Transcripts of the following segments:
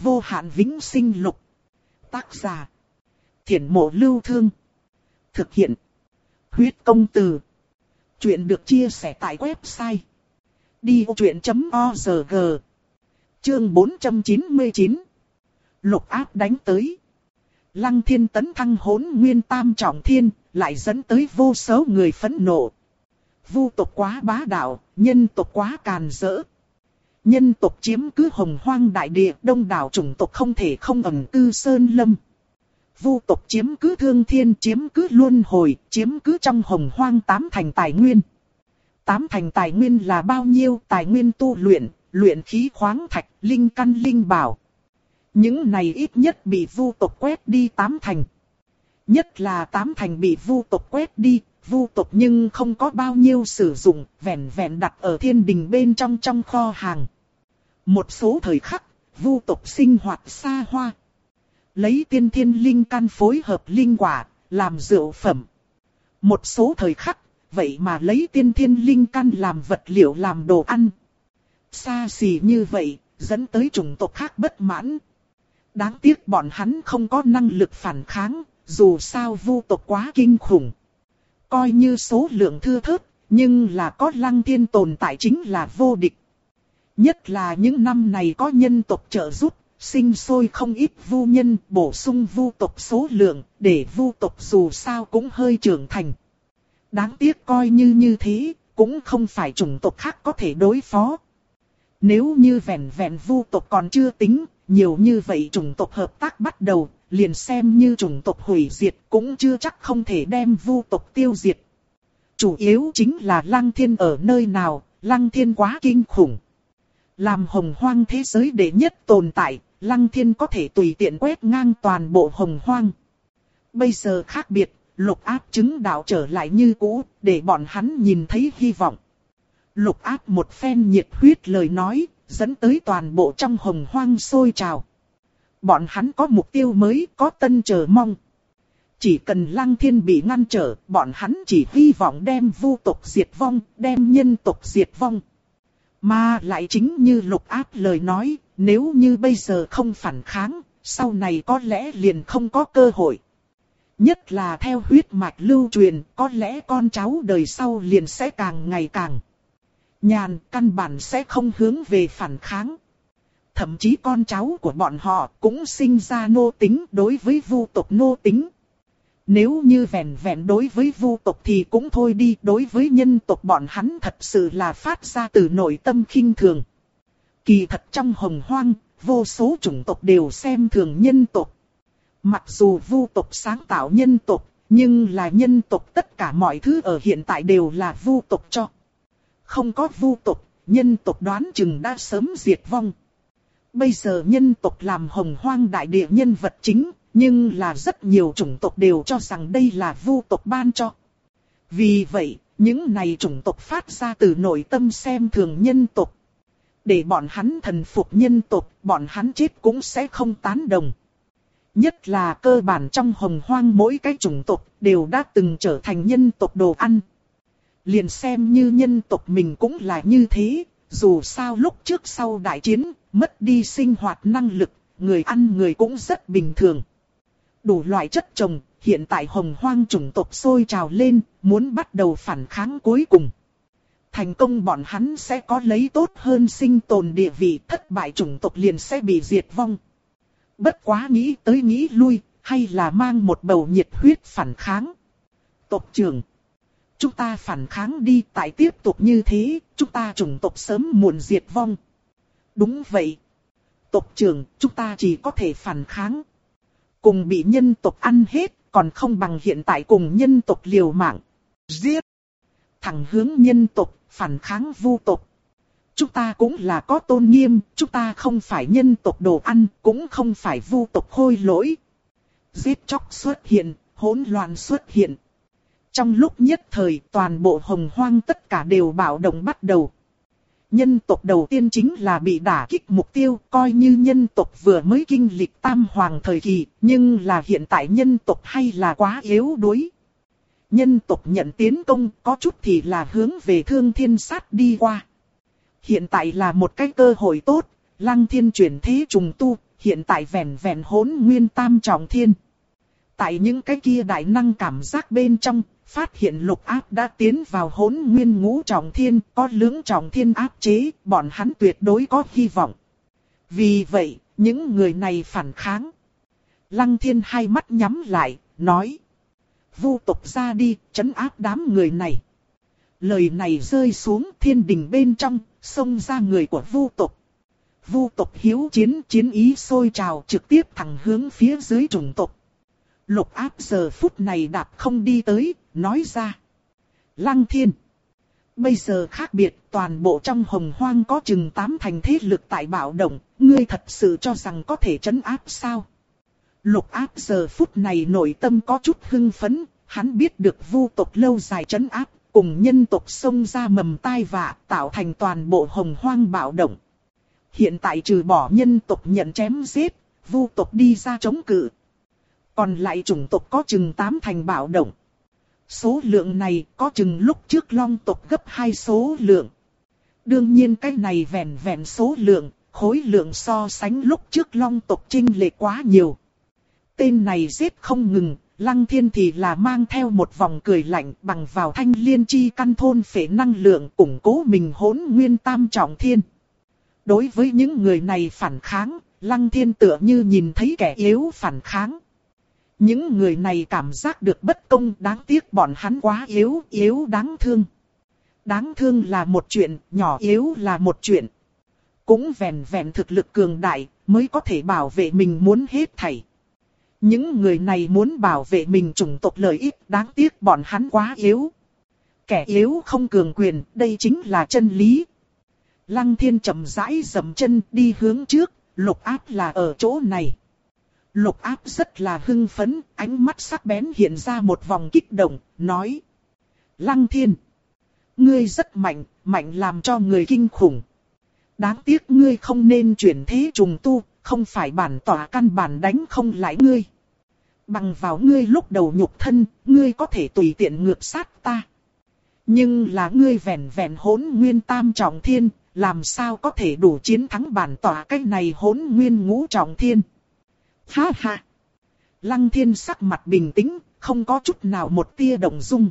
vô hạn vĩnh sinh lục. Tác giả. Thiển mộ lưu thương. Thực hiện. Huyết công từ. Chuyện được chia sẻ tại website. Đi vô chuyện.org Chương 499 Lục áp đánh tới. Lăng thiên tấn thăng hỗn nguyên tam trọng thiên, lại dẫn tới vô số người phẫn nộ. Vu tộc quá bá đạo, nhân tộc quá càn rỡ. Nhân tộc chiếm cứ hồng hoang đại địa, đông đảo chủng tộc không thể không ẩn cư sơn lâm. Vu tộc chiếm cứ thương thiên, chiếm cứ luân hồi, chiếm cứ trong hồng hoang tám thành tài nguyên. Tám thành tài nguyên là bao nhiêu tài nguyên tu luyện, luyện khí khoáng thạch, linh căn linh bảo. Những này ít nhất bị vu tộc quét đi tám thành. Nhất là tám thành bị vu tộc quét đi, vu tộc nhưng không có bao nhiêu sử dụng, vẹn vẹn đặt ở thiên đình bên trong trong kho hàng. Một số thời khắc, vu tộc sinh hoạt xa hoa. Lấy tiên thiên linh căn phối hợp linh quả, làm rượu phẩm. Một số thời khắc, vậy mà lấy tiên thiên linh căn làm vật liệu làm đồ ăn. Xa xỉ như vậy, dẫn tới chủng tộc khác bất mãn. Đáng tiếc bọn hắn không có năng lực phản kháng, dù sao vu tộc quá kinh khủng. Coi như số lượng thưa thớt, nhưng là có lăng thiên tồn tại chính là vô địch. Nhất là những năm này có nhân tộc trợ giúp, sinh sôi không ít vu nhân bổ sung vu tộc số lượng, để vu tộc dù sao cũng hơi trưởng thành. Đáng tiếc coi như như thế, cũng không phải chủng tộc khác có thể đối phó. Nếu như vẹn vẹn vu tộc còn chưa tính, nhiều như vậy chủng tộc hợp tác bắt đầu, liền xem như chủng tộc hủy diệt cũng chưa chắc không thể đem vu tộc tiêu diệt. Chủ yếu chính là lăng thiên ở nơi nào, lăng thiên quá kinh khủng. Làm hồng hoang thế giới đệ nhất tồn tại, lăng thiên có thể tùy tiện quét ngang toàn bộ hồng hoang. Bây giờ khác biệt, lục áp chứng đạo trở lại như cũ, để bọn hắn nhìn thấy hy vọng. Lục áp một phen nhiệt huyết lời nói, dẫn tới toàn bộ trong hồng hoang sôi trào. Bọn hắn có mục tiêu mới, có tân chờ mong. Chỉ cần lăng thiên bị ngăn trở, bọn hắn chỉ hy vọng đem vu tộc diệt vong, đem nhân tộc diệt vong. Mà lại chính như lục áp lời nói, nếu như bây giờ không phản kháng, sau này có lẽ liền không có cơ hội. Nhất là theo huyết mạch lưu truyền, có lẽ con cháu đời sau liền sẽ càng ngày càng nhàn căn bản sẽ không hướng về phản kháng. Thậm chí con cháu của bọn họ cũng sinh ra nô tính đối với vu tộc nô tính. Nếu như vẹn vẹn đối với vu tộc thì cũng thôi đi, đối với nhân tộc bọn hắn thật sự là phát ra từ nội tâm khinh thường. Kỳ thật trong hồng hoang, vô số chủng tộc đều xem thường nhân tộc. Mặc dù vu tộc sáng tạo nhân tộc, nhưng là nhân tộc tất cả mọi thứ ở hiện tại đều là vu tộc cho. Không có vu tộc, nhân tộc đoán chừng đã sớm diệt vong. Bây giờ nhân tộc làm hồng hoang đại địa nhân vật chính, nhưng là rất nhiều chủng tộc đều cho rằng đây là vu tộc ban cho. Vì vậy, những này chủng tộc phát ra từ nội tâm xem thường nhân tộc. Để bọn hắn thần phục nhân tộc, bọn hắn chết cũng sẽ không tán đồng. Nhất là cơ bản trong hồng hoang mỗi cái chủng tộc đều đã từng trở thành nhân tộc đồ ăn liền xem như nhân tộc mình cũng là như thế, dù sao lúc trước sau đại chiến, mất đi sinh hoạt năng lực, người ăn người cũng rất bình thường. Đủ loại chất trồng, hiện tại hồng hoang chủng tộc sôi trào lên, muốn bắt đầu phản kháng cuối cùng. Thành công bọn hắn sẽ có lấy tốt hơn sinh tồn địa vị, thất bại chủng tộc liền sẽ bị diệt vong. Bất quá nghĩ tới nghĩ lui, hay là mang một bầu nhiệt huyết phản kháng. Tộc trưởng Chúng ta phản kháng đi tại tiếp tục như thế, chúng ta chủng tộc sớm muộn diệt vong. Đúng vậy. Tộc trưởng, chúng ta chỉ có thể phản kháng. Cùng bị nhân tộc ăn hết, còn không bằng hiện tại cùng nhân tộc liều mạng. Giết! Thẳng hướng nhân tộc, phản kháng vu tộc. Chúng ta cũng là có tôn nghiêm, chúng ta không phải nhân tộc đồ ăn, cũng không phải vu tộc khôi lỗi. Giết chóc xuất hiện, hỗn loạn xuất hiện, trong lúc nhất thời toàn bộ hồng hoang tất cả đều bạo động bắt đầu. Nhân tộc đầu tiên chính là bị đả kích mục tiêu, coi như nhân tộc vừa mới kinh lịch tam hoàng thời kỳ, nhưng là hiện tại nhân tộc hay là quá yếu đuối. Nhân tộc nhận tiến công, có chút thì là hướng về thương thiên sát đi qua. Hiện tại là một cái cơ hội tốt, Lăng thiên chuyển thế trùng tu, hiện tại vẹn vẹn hỗn nguyên tam trọng thiên. Tại những cái kia đại năng cảm giác bên trong, phát hiện lục áp đã tiến vào hỗn nguyên ngũ trọng thiên, có lưỡng trọng thiên áp chế, bọn hắn tuyệt đối có hy vọng. Vì vậy, những người này phản kháng. Lăng thiên hai mắt nhắm lại, nói. Vu tục ra đi, chấn áp đám người này. Lời này rơi xuống thiên đình bên trong, xông ra người của vu tục. Vu tục hiếu chiến chiến ý sôi trào trực tiếp thẳng hướng phía dưới trùng tục. Lục áp giờ phút này đạp không đi tới, nói ra. Lăng thiên. Bây giờ khác biệt, toàn bộ trong hồng hoang có chừng tám thành thế lực tại bạo động, ngươi thật sự cho rằng có thể chấn áp sao? Lục áp giờ phút này nội tâm có chút hưng phấn, hắn biết được vu tộc lâu dài chấn áp, cùng nhân tộc xông ra mầm tai vạ, tạo thành toàn bộ hồng hoang bạo động. Hiện tại trừ bỏ nhân tộc nhận chém giết, vu tộc đi ra chống cự. Còn lại chủng tộc có chừng tám thành bạo động. Số lượng này có chừng lúc trước long tộc gấp hai số lượng. Đương nhiên cái này vẹn vẹn số lượng, khối lượng so sánh lúc trước long tộc trinh lệ quá nhiều. Tên này giết không ngừng, lăng thiên thì là mang theo một vòng cười lạnh bằng vào thanh liên chi căn thôn phế năng lượng củng cố mình hỗn nguyên tam trọng thiên. Đối với những người này phản kháng, lăng thiên tựa như nhìn thấy kẻ yếu phản kháng. Những người này cảm giác được bất công đáng tiếc bọn hắn quá yếu, yếu đáng thương. Đáng thương là một chuyện, nhỏ yếu là một chuyện. Cũng vẹn vẹn thực lực cường đại, mới có thể bảo vệ mình muốn hết thảy. Những người này muốn bảo vệ mình chủng tộc lợi ích, đáng tiếc bọn hắn quá yếu. Kẻ yếu không cường quyền, đây chính là chân lý. Lăng thiên chậm rãi dầm chân đi hướng trước, lục áp là ở chỗ này. Lục áp rất là hưng phấn, ánh mắt sắc bén hiện ra một vòng kích động, nói. Lăng thiên. Ngươi rất mạnh, mạnh làm cho người kinh khủng. Đáng tiếc ngươi không nên chuyển thế trùng tu, không phải bản tỏa căn bản đánh không lại ngươi. Bằng vào ngươi lúc đầu nhục thân, ngươi có thể tùy tiện ngược sát ta. Nhưng là ngươi vẹn vẹn hỗn nguyên tam trọng thiên, làm sao có thể đủ chiến thắng bản tỏa cái này hỗn nguyên ngũ trọng thiên. Ha ha! Lăng thiên sắc mặt bình tĩnh, không có chút nào một tia động dung.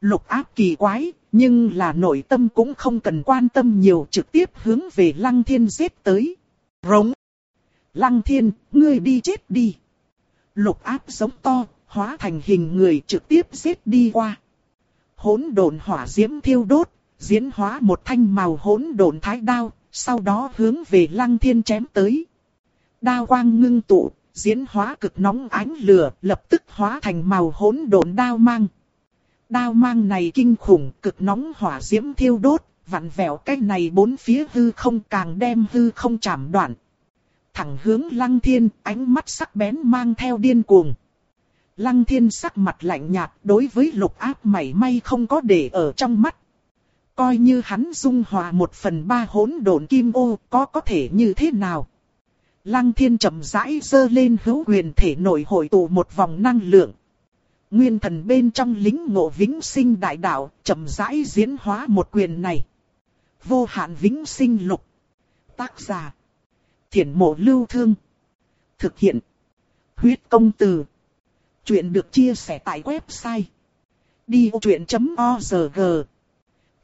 Lục áp kỳ quái, nhưng là nội tâm cũng không cần quan tâm nhiều trực tiếp hướng về lăng thiên giết tới. Rống! Lăng thiên, ngươi đi chết đi! Lục áp giống to, hóa thành hình người trực tiếp giết đi qua. Hỗn độn hỏa diễm thiêu đốt, diễn hóa một thanh màu hỗn độn thái đao, sau đó hướng về lăng thiên chém tới. Đao quang ngưng tụ, diễn hóa cực nóng ánh lửa, lập tức hóa thành màu hỗn độn đao mang. Đao mang này kinh khủng, cực nóng hỏa diễm thiêu đốt, vặn vẹo cái này bốn phía hư không càng đem hư không chạm đoạn. Thẳng hướng lăng thiên, ánh mắt sắc bén mang theo điên cuồng. Lăng thiên sắc mặt lạnh nhạt đối với lục áp mảy may không có để ở trong mắt. Coi như hắn dung hòa một phần ba hỗn độn kim ô có có thể như thế nào. Lăng thiên chậm rãi dơ lên hữu quyền thể nội hội tụ một vòng năng lượng. Nguyên thần bên trong lính ngộ vĩnh sinh đại đạo, chậm rãi diễn hóa một quyền này. Vô hạn vĩnh sinh lục. Tác giả. Thiển mộ lưu thương. Thực hiện. Huyết công từ. Chuyện được chia sẻ tại website. Đi vô chuyện.org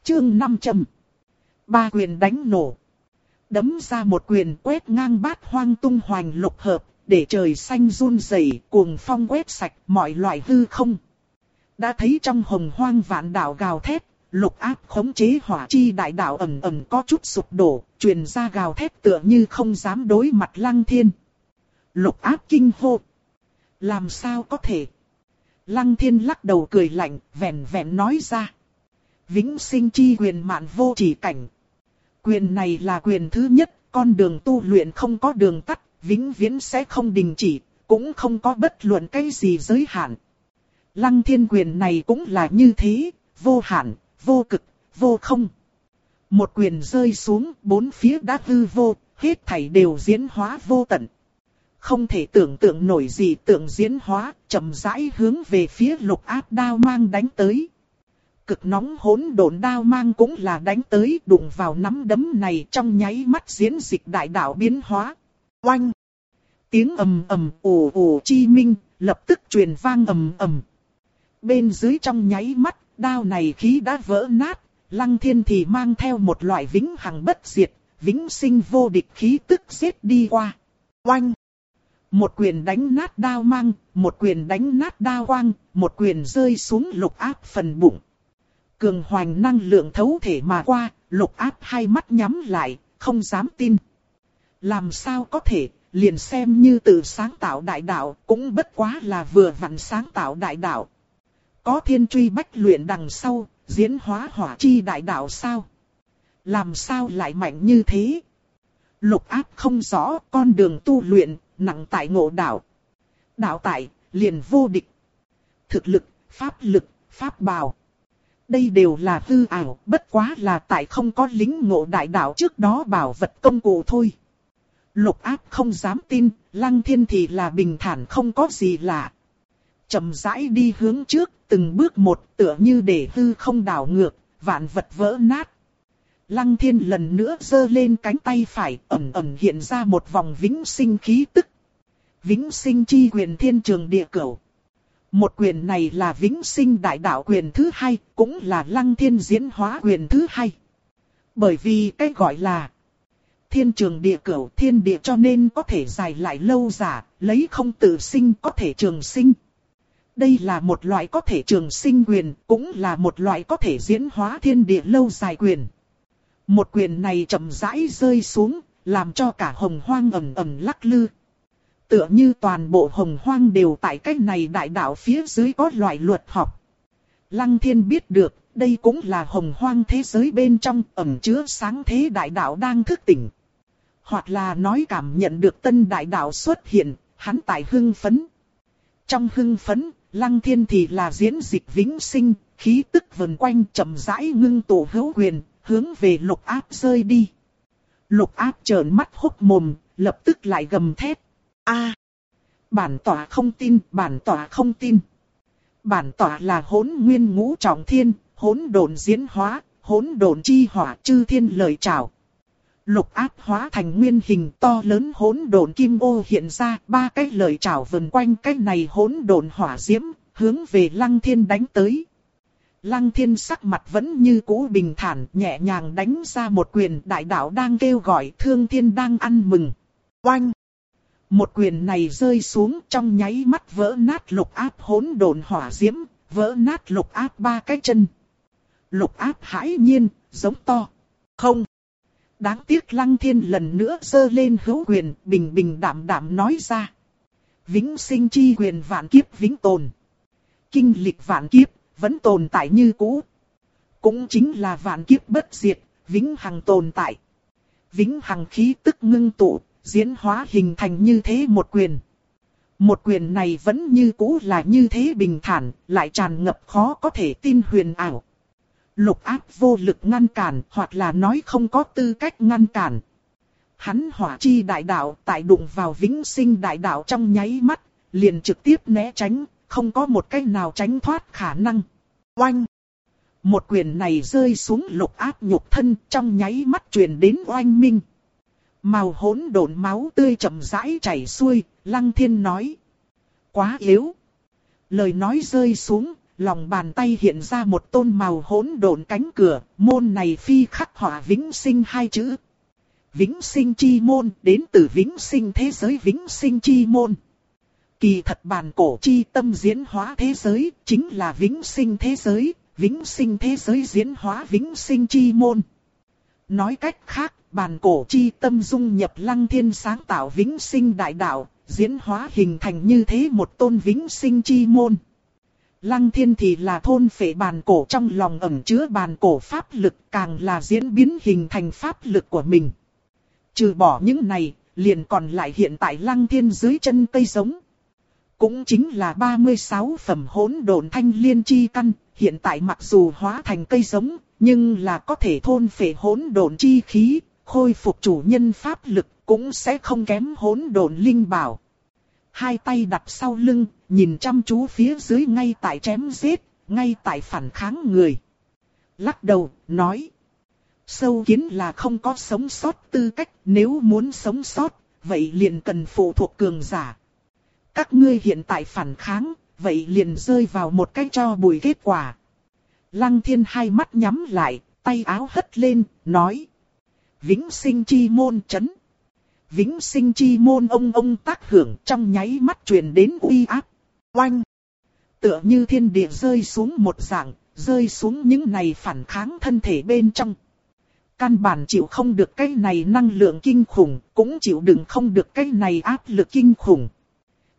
Chương 500 Ba quyền đánh nổ đấm ra một quyền quét ngang bát hoang tung hoành lục hợp, để trời xanh run rẩy, cuồng phong quét sạch mọi loại hư không. Đã thấy trong hồng hoang vạn đạo gào thét, lục áp khống chế hỏa chi đại đạo ẩm ẩm có chút sụp đổ, truyền ra gào thét tựa như không dám đối mặt lăng thiên. Lục áp kinh hô. Làm sao có thể? Lăng thiên lắc đầu cười lạnh, vẹn vẹn nói ra. Vĩnh sinh chi quyền mạn vô chỉ cảnh, Quyền này là quyền thứ nhất, con đường tu luyện không có đường tắt, vĩnh viễn sẽ không đình chỉ, cũng không có bất luận cái gì giới hạn. Lăng thiên quyền này cũng là như thế, vô hạn, vô cực, vô không. Một quyền rơi xuống, bốn phía đã hư vô, hết thảy đều diễn hóa vô tận. Không thể tưởng tượng nổi gì tượng diễn hóa, chậm rãi hướng về phía lục áp đao mang đánh tới cực nóng hỗn độn đao mang cũng là đánh tới đụng vào nắm đấm này trong nháy mắt diễn dịch đại đạo biến hóa. Oanh! Tiếng ầm ầm ồ ồ chi minh, lập tức truyền vang ầm ầm. Bên dưới trong nháy mắt, đao này khí đã vỡ nát, lăng thiên thì mang theo một loại vĩnh hằng bất diệt, vĩnh sinh vô địch khí tức giết đi qua. Oanh! Một quyền đánh nát đao mang, một quyền đánh nát đao quang, một quyền rơi xuống lục áp phần bụng. Cường hoành năng lượng thấu thể mà qua, lục áp hai mắt nhắm lại, không dám tin. Làm sao có thể, liền xem như tự sáng tạo đại đạo, cũng bất quá là vừa vặn sáng tạo đại đạo. Có thiên truy bách luyện đằng sau, diễn hóa hỏa chi đại đạo sao? Làm sao lại mạnh như thế? Lục áp không rõ con đường tu luyện, nặng tại ngộ đạo. Đạo tại, liền vô địch. Thực lực, pháp lực, pháp bào. Đây đều là hư ảo, bất quá là tại không có lính ngộ đại đạo trước đó bảo vật công cụ thôi. Lục áp không dám tin, lăng thiên thì là bình thản không có gì lạ. chậm rãi đi hướng trước, từng bước một tựa như để hư không đảo ngược, vạn vật vỡ nát. Lăng thiên lần nữa giơ lên cánh tay phải, ẩm ẩm hiện ra một vòng vĩnh sinh khí tức. Vĩnh sinh chi quyền thiên trường địa cửu. Một quyền này là vĩnh sinh đại đạo quyền thứ hai, cũng là lăng thiên diễn hóa quyền thứ hai. Bởi vì cái gọi là thiên trường địa cửu thiên địa cho nên có thể dài lại lâu giả, lấy không tự sinh có thể trường sinh. Đây là một loại có thể trường sinh quyền, cũng là một loại có thể diễn hóa thiên địa lâu dài quyền. Một quyền này chậm rãi rơi xuống, làm cho cả hồng hoang ầm ầm lắc lư. Tựa như toàn bộ hồng hoang đều tại cách này đại đạo phía dưới có loại luật học. Lăng thiên biết được, đây cũng là hồng hoang thế giới bên trong ẩm chứa sáng thế đại đạo đang thức tỉnh. Hoặc là nói cảm nhận được tân đại đạo xuất hiện, hắn tại hưng phấn. Trong hưng phấn, lăng thiên thì là diễn dịch vĩnh sinh, khí tức vần quanh chậm rãi ngưng tụ hữu quyền, hướng về lục áp rơi đi. Lục áp trợn mắt hốc mồm, lập tức lại gầm thét a bản tỏa không tin, bản tỏa không tin. Bản tỏa là hỗn nguyên ngũ trọng thiên, hỗn độn diễn hóa, hỗn độn chi hỏa chư thiên lời chào. Lục áp hóa thành nguyên hình to lớn hỗn độn kim ô hiện ra, ba cái lời chào vần quanh cái này hỗn độn hỏa diễm, hướng về lăng thiên đánh tới. Lăng thiên sắc mặt vẫn như cũ bình thản, nhẹ nhàng đánh ra một quyền đại đạo đang kêu gọi thương thiên đang ăn mừng. Oanh! Một quyền này rơi xuống trong nháy mắt vỡ nát lục áp hỗn độn hỏa diễm, vỡ nát lục áp ba cái chân. Lục áp hãi nhiên, giống to. Không! Đáng tiếc lăng thiên lần nữa giơ lên hữu quyền, bình bình đảm đảm nói ra. Vĩnh sinh chi quyền vạn kiếp vĩnh tồn. Kinh lịch vạn kiếp, vẫn tồn tại như cũ. Cũng chính là vạn kiếp bất diệt, vĩnh hằng tồn tại. Vĩnh hằng khí tức ngưng tụ, diễn hóa hình thành như thế một quyền. Một quyền này vẫn như cũ là như thế bình thản, lại tràn ngập khó có thể tin huyền ảo. Lục áp vô lực ngăn cản, hoặc là nói không có tư cách ngăn cản. Hắn hỏa chi đại đạo tại đụng vào vĩnh sinh đại đạo trong nháy mắt, liền trực tiếp né tránh, không có một cách nào tránh thoát khả năng. Oanh! Một quyền này rơi xuống lục áp nhục thân trong nháy mắt truyền đến oanh minh. Màu hỗn độn máu tươi chậm rãi chảy xuôi, lăng thiên nói. Quá yếu. Lời nói rơi xuống, lòng bàn tay hiện ra một tôn màu hỗn độn cánh cửa, môn này phi khắc họa vĩnh sinh hai chữ. Vĩnh sinh chi môn đến từ vĩnh sinh thế giới vĩnh sinh chi môn. Kỳ thật bản cổ chi tâm diễn hóa thế giới, chính là vĩnh sinh thế giới, vĩnh sinh thế giới diễn hóa vĩnh sinh chi môn. Nói cách khác, bàn cổ chi tâm dung nhập lăng thiên sáng tạo vĩnh sinh đại đạo, diễn hóa hình thành như thế một tôn vĩnh sinh chi môn. Lăng thiên thì là thôn phệ bàn cổ trong lòng ẩn chứa bàn cổ pháp lực càng là diễn biến hình thành pháp lực của mình. Trừ bỏ những này, liền còn lại hiện tại lăng thiên dưới chân cây giống. Cũng chính là 36 phẩm hỗn độn thanh liên chi căn, hiện tại mặc dù hóa thành cây giống, nhưng là có thể thôn phệ hỗn độn chi khí, khôi phục chủ nhân pháp lực, cũng sẽ không kém hỗn độn linh bảo. Hai tay đặt sau lưng, nhìn chăm chú phía dưới ngay tại chém giết, ngay tại phản kháng người. lắc đầu, nói. Sâu kiến là không có sống sót tư cách, nếu muốn sống sót, vậy liền cần phụ thuộc cường giả. Các ngươi hiện tại phản kháng, vậy liền rơi vào một cái cho bùi kết quả. Lăng thiên hai mắt nhắm lại, tay áo hất lên, nói. Vĩnh sinh chi môn chấn. Vĩnh sinh chi môn ông ông tác hưởng trong nháy mắt truyền đến uy áp. Oanh! Tựa như thiên địa rơi xuống một dạng, rơi xuống những này phản kháng thân thể bên trong. Căn bản chịu không được cái này năng lượng kinh khủng, cũng chịu đựng không được cái này áp lực kinh khủng.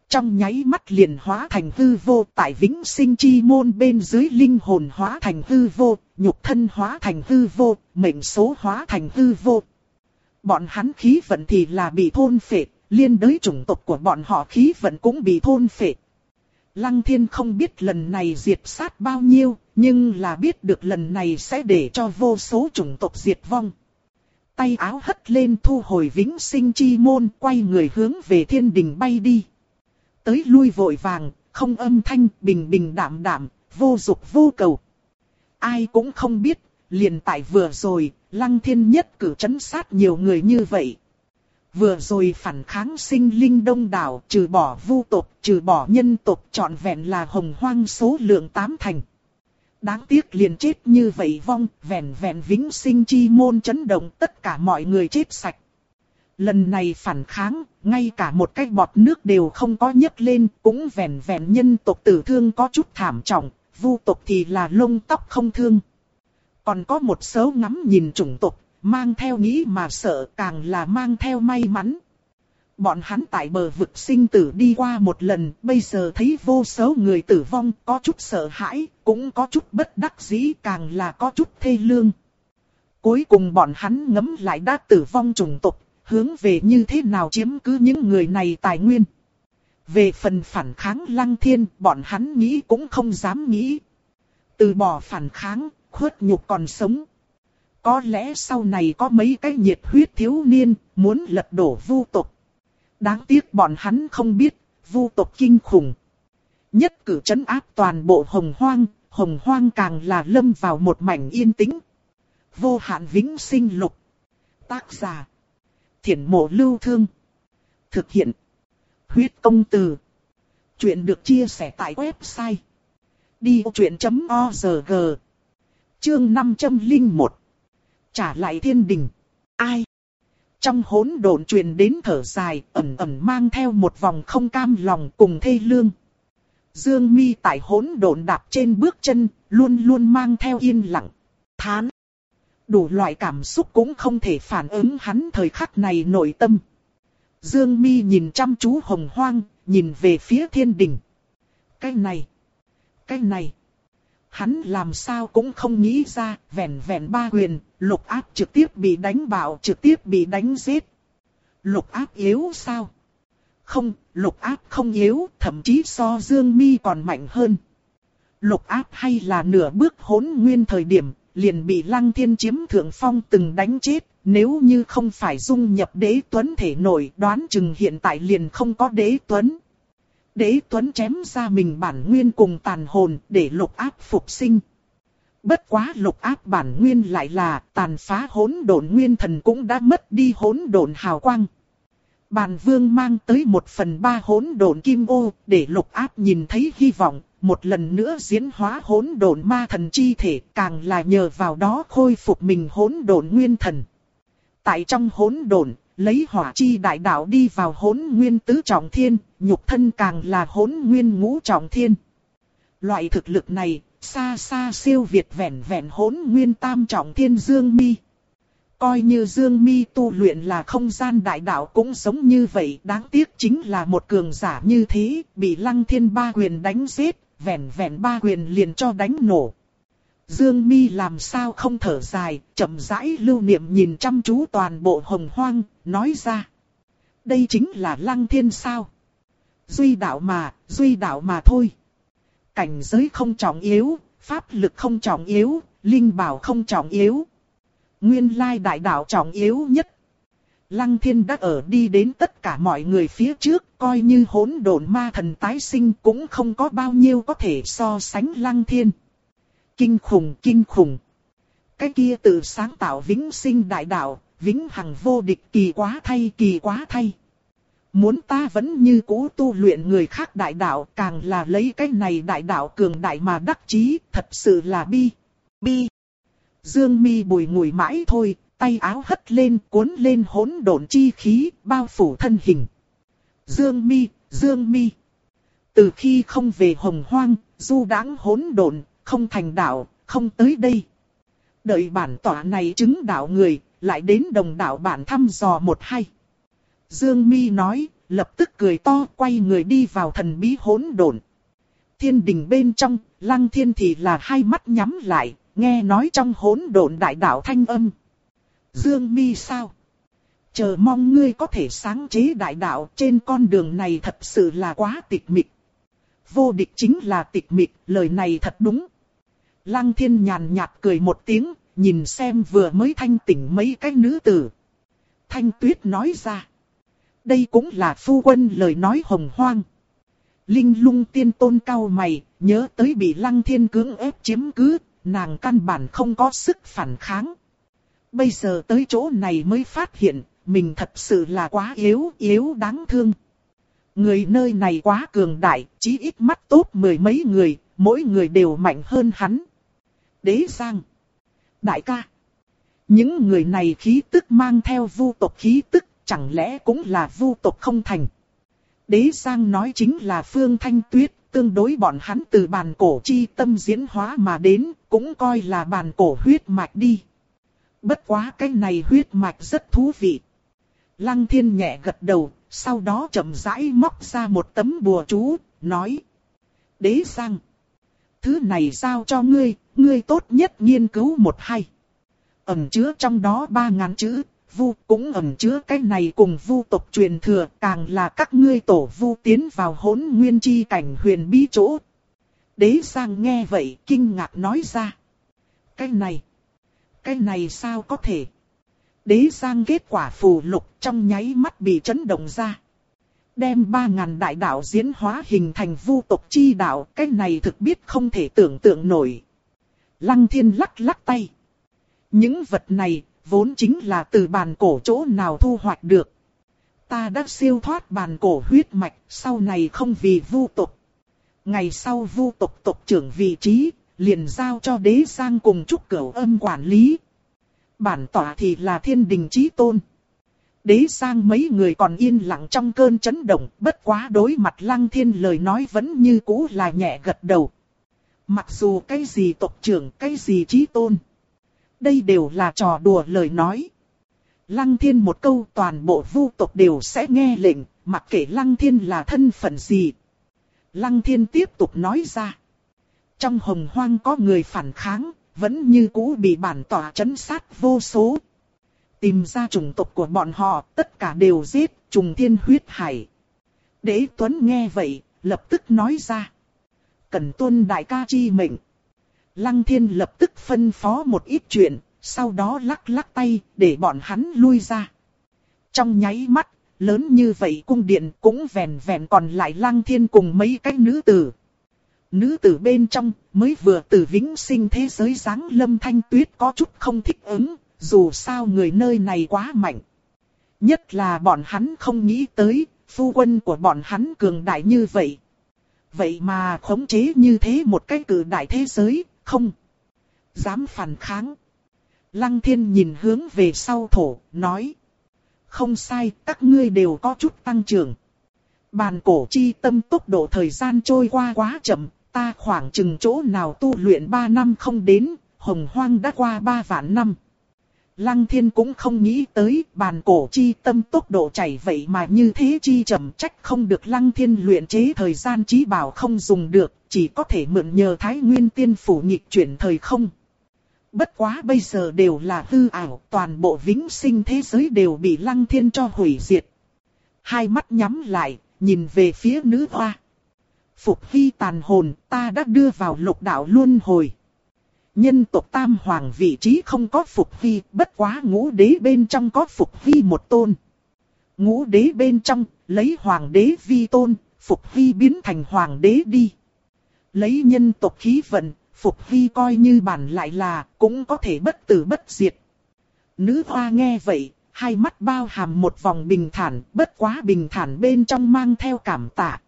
Trong nháy mắt liền hóa thành hư vô tại vĩnh sinh chi môn bên dưới linh hồn hóa thành hư vô, nhục thân hóa thành hư vô, mệnh số hóa thành hư vô. Bọn hắn khí vận thì là bị thôn phệ, liên đới chủng tộc của bọn họ khí vận cũng bị thôn phệ. Lăng thiên không biết lần này diệt sát bao nhiêu, nhưng là biết được lần này sẽ để cho vô số chủng tộc diệt vong. Tay áo hất lên thu hồi vĩnh sinh chi môn, quay người hướng về thiên đình bay đi. Tới lui vội vàng, không âm thanh, bình bình đạm đạm, vô dục vô cầu. Ai cũng không biết, liền tại vừa rồi, lăng thiên nhất cử chấn sát nhiều người như vậy. Vừa rồi phản kháng sinh linh đông đảo, trừ bỏ vu tộc, trừ bỏ nhân tộc trọn vẹn là hồng hoang số lượng tám thành. Đáng tiếc liền chết như vậy vong, vẹn vẹn vĩnh sinh chi môn chấn động tất cả mọi người chết sạch. Lần này phản kháng, ngay cả một cái bọt nước đều không có nhấc lên, cũng vẻn vẹn nhân tộc tử thương có chút thảm trọng, vu tộc thì là lông tóc không thương. Còn có một số ngắm nhìn chủng tộc, mang theo nghĩ mà sợ càng là mang theo may mắn. Bọn hắn tại bờ vực sinh tử đi qua một lần, bây giờ thấy vô số người tử vong, có chút sợ hãi, cũng có chút bất đắc dĩ, càng là có chút thê lương. Cuối cùng bọn hắn ngấm lại đã tử vong trùng tộc, hướng về như thế nào chiếm cứ những người này tài nguyên. Về phần phản kháng lăng thiên, bọn hắn nghĩ cũng không dám nghĩ. Từ bỏ phản kháng, khuất nhục còn sống. Có lẽ sau này có mấy cái nhiệt huyết thiếu niên, muốn lật đổ vu tộc. Đáng tiếc bọn hắn không biết, vu tộc kinh khủng. Nhất cử chấn áp toàn bộ hồng hoang, hồng hoang càng là lâm vào một mảnh yên tĩnh. Vô hạn vĩnh sinh lục. Tác giả. Thiển mộ lưu thương. Thực hiện. Huyết công từ. Chuyện được chia sẻ tại website. Đi truyện.org Chương 501 Trả lại thiên đình. Ai? Trong hỗn độn truyền đến thở dài, ẩn ẩn mang theo một vòng không cam lòng cùng thê lương. Dương mi tại hỗn độn đạp trên bước chân, luôn luôn mang theo yên lặng, thán. Đủ loại cảm xúc cũng không thể phản ứng hắn thời khắc này nội tâm. Dương mi nhìn chăm chú hồng hoang, nhìn về phía thiên đình. Cái này, cái này, hắn làm sao cũng không nghĩ ra, vẹn vẹn ba quyền, lục áp trực tiếp bị đánh bạo, trực tiếp bị đánh giết. Lục áp yếu sao? Không, lục áp không yếu, thậm chí so dương mi còn mạnh hơn. Lục áp hay là nửa bước hỗn nguyên thời điểm, liền bị lăng thiên chiếm thượng phong từng đánh chết. Nếu như không phải dung nhập đế tuấn thể nổi, đoán chừng hiện tại liền không có đế tuấn. Đế Tuấn chém ra mình bản nguyên cùng tàn hồn để lục áp phục sinh. Bất quá lục áp bản nguyên lại là tàn phá hỗn độn nguyên thần cũng đã mất đi hỗn độn hào quang. Bàn vương mang tới một phần ba hỗn độn kim ô để lục áp nhìn thấy hy vọng, một lần nữa diễn hóa hỗn độn ma thần chi thể càng là nhờ vào đó khôi phục mình hỗn độn nguyên thần. Tại trong hỗn độn, lấy hỏa chi đại đạo đi vào hỗn nguyên tứ trọng thiên, nhục thân càng là hỗn nguyên ngũ trọng thiên. Loại thực lực này, xa xa siêu việt vẹn vẹn hỗn nguyên tam trọng thiên Dương Mi. Coi như Dương Mi tu luyện là không gian đại đạo cũng giống như vậy, đáng tiếc chính là một cường giả như thế, bị Lăng Thiên ba quyền đánh giết, vẹn vẹn ba quyền liền cho đánh nổ. Dương Mi làm sao không thở dài, chậm rãi lưu niệm nhìn chăm chú toàn bộ hồng hoang, nói ra. Đây chính là Lăng Thiên sao? Duy đạo mà, duy đạo mà thôi. Cảnh giới không trọng yếu, pháp lực không trọng yếu, linh bảo không trọng yếu. Nguyên lai đại đạo trọng yếu nhất. Lăng thiên đã ở đi đến tất cả mọi người phía trước, coi như hỗn độn ma thần tái sinh cũng không có bao nhiêu có thể so sánh lăng thiên. Kinh khủng, kinh khủng. Cái kia tự sáng tạo vĩnh sinh đại đạo, vĩnh hằng vô địch kỳ quá thay kỳ quá thay. Muốn ta vẫn như cũ tu luyện người khác đại đạo, càng là lấy cái này đại đạo cường đại mà đắc chí, thật sự là bi, bi. Dương mi bùi ngùi mãi thôi, tay áo hất lên cuốn lên hỗn độn chi khí, bao phủ thân hình. Dương mi, Dương mi. Từ khi không về hồng hoang, du đáng hỗn độn, không thành đạo, không tới đây. Đợi bản tỏa này chứng đạo người, lại đến đồng đạo bản thăm dò một hay. Dương mi nói, lập tức cười to quay người đi vào thần bí hỗn độn. Thiên đình bên trong, lăng thiên thì là hai mắt nhắm lại, nghe nói trong hỗn độn đại đạo thanh âm. Dương mi sao? Chờ mong ngươi có thể sáng chế đại đạo trên con đường này thật sự là quá tịch mịch. Vô địch chính là tịch mịch, lời này thật đúng. Lăng thiên nhàn nhạt cười một tiếng, nhìn xem vừa mới thanh tỉnh mấy cái nữ tử. Thanh tuyết nói ra. Đây cũng là phu quân lời nói hồng hoang. Linh lung tiên tôn cao mày, nhớ tới bị lăng thiên cưỡng ép chiếm cứ, nàng căn bản không có sức phản kháng. Bây giờ tới chỗ này mới phát hiện, mình thật sự là quá yếu, yếu đáng thương. Người nơi này quá cường đại, chí ít mắt tốt mười mấy người, mỗi người đều mạnh hơn hắn. Đế Giang. Đại ca. Những người này khí tức mang theo vu tộc khí tức, chẳng lẽ cũng là vu tộc không thành. Đế Giang nói chính là Phương Thanh Tuyết, tương đối bọn hắn từ bàn cổ chi tâm diễn hóa mà đến, cũng coi là bàn cổ huyết mạch đi. Bất quá cái này huyết mạch rất thú vị. Lăng thiên nhẹ gật đầu, sau đó chậm rãi móc ra một tấm bùa chú, nói. Đế sang, Thứ này giao cho ngươi, ngươi tốt nhất nghiên cứu một hay. Ẩm chứa trong đó ba ngàn chữ, vu cũng ẩn chứa cái này cùng vu tộc truyền thừa, càng là các ngươi tổ vu tiến vào hỗn nguyên chi cảnh huyền bí chỗ. Đế Giang nghe vậy, kinh ngạc nói ra. Cái này, cái này sao có thể? Đế Giang kết quả phù lục trong nháy mắt bị chấn động ra. Đem ba ngàn đại đạo diễn hóa hình thành vu tộc chi đạo, cái này thực biết không thể tưởng tượng nổi. Lăng thiên lắc lắc tay. Những vật này, vốn chính là từ bàn cổ chỗ nào thu hoạch được. Ta đã siêu thoát bàn cổ huyết mạch, sau này không vì vu tộc. Ngày sau vu tộc tộc trưởng vị trí, liền giao cho đế sang cùng trúc cửu âm quản lý. Bản tỏa thì là thiên đình chí tôn. Đế sang mấy người còn yên lặng trong cơn chấn động, bất quá đối mặt lăng thiên lời nói vẫn như cũ là nhẹ gật đầu. Mặc dù cái gì tộc trưởng, cái gì chí tôn. Đây đều là trò đùa lời nói. Lăng thiên một câu toàn bộ vu tộc đều sẽ nghe lệnh, mặc kệ lăng thiên là thân phận gì. Lăng thiên tiếp tục nói ra. Trong hồng hoang có người phản kháng, vẫn như cũ bị bản tỏa chấn sát vô số. Tìm ra chủng tộc của bọn họ, tất cả đều giết, trùng thiên huyết hải. Đế Tuấn nghe vậy, lập tức nói ra. Cần tuân đại ca chi mệnh. Lăng thiên lập tức phân phó một ít chuyện, sau đó lắc lắc tay, để bọn hắn lui ra. Trong nháy mắt, lớn như vậy cung điện cũng vẹn vẹn còn lại lăng thiên cùng mấy cái nữ tử. Nữ tử bên trong, mới vừa từ vĩnh sinh thế giới dáng lâm thanh tuyết có chút không thích ứng, dù sao người nơi này quá mạnh. Nhất là bọn hắn không nghĩ tới, phu quân của bọn hắn cường đại như vậy. Vậy mà khống chế như thế một cái cử đại thế giới, không dám phản kháng. Lăng thiên nhìn hướng về sau thổ, nói. Không sai, các ngươi đều có chút tăng trưởng. Bàn cổ chi tâm tốc độ thời gian trôi qua quá chậm, ta khoảng chừng chỗ nào tu luyện 3 năm không đến, hồng hoang đã qua 3 vạn năm. Lăng thiên cũng không nghĩ tới bàn cổ chi tâm tốc độ chảy vậy mà như thế chi chậm trách không được lăng thiên luyện chế thời gian trí bảo không dùng được, chỉ có thể mượn nhờ thái nguyên tiên phủ nghịch chuyển thời không. Bất quá bây giờ đều là hư ảo, toàn bộ vĩnh sinh thế giới đều bị lăng thiên cho hủy diệt. Hai mắt nhắm lại, nhìn về phía nữ hoa. Phục hy tàn hồn ta đã đưa vào lục đạo luân hồi. Nhân tộc tam hoàng vị trí không có phục vi, bất quá ngũ đế bên trong có phục vi một tôn. Ngũ đế bên trong, lấy hoàng đế vi tôn, phục vi biến thành hoàng đế đi. Lấy nhân tộc khí vận, Phục vi coi như bản lại là, cũng có thể bất tử bất diệt. Nữ hoa nghe vậy, hai mắt bao hàm một vòng bình thản, bất quá bình thản bên trong mang theo cảm tạ.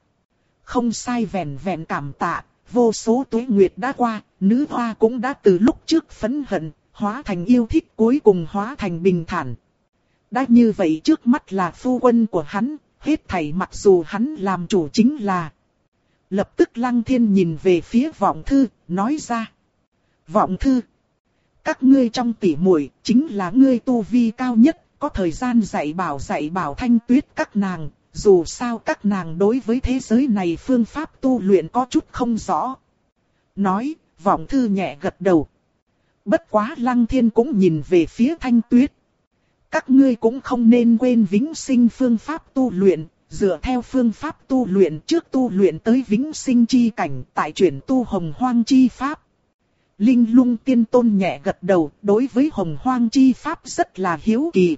Không sai vẹn vẹn cảm tạ, vô số tuế nguyệt đã qua, nữ hoa cũng đã từ lúc trước phấn hận, hóa thành yêu thích cuối cùng hóa thành bình thản. Đã như vậy trước mắt là phu quân của hắn, hết thảy mặc dù hắn làm chủ chính là. Lập tức lăng thiên nhìn về phía vọng thư, nói ra. Vọng thư. Các ngươi trong tỉ muội chính là ngươi tu vi cao nhất, có thời gian dạy bảo dạy bảo thanh tuyết các nàng, dù sao các nàng đối với thế giới này phương pháp tu luyện có chút không rõ. Nói, vọng thư nhẹ gật đầu. Bất quá lăng thiên cũng nhìn về phía thanh tuyết. Các ngươi cũng không nên quên vĩnh sinh phương pháp tu luyện, dựa theo phương pháp tu luyện trước tu luyện tới vĩnh sinh chi cảnh tại chuyển tu hồng hoang chi pháp. Linh lung tiên tôn nhẹ gật đầu, đối với hồng hoang chi pháp rất là hiếu kỳ.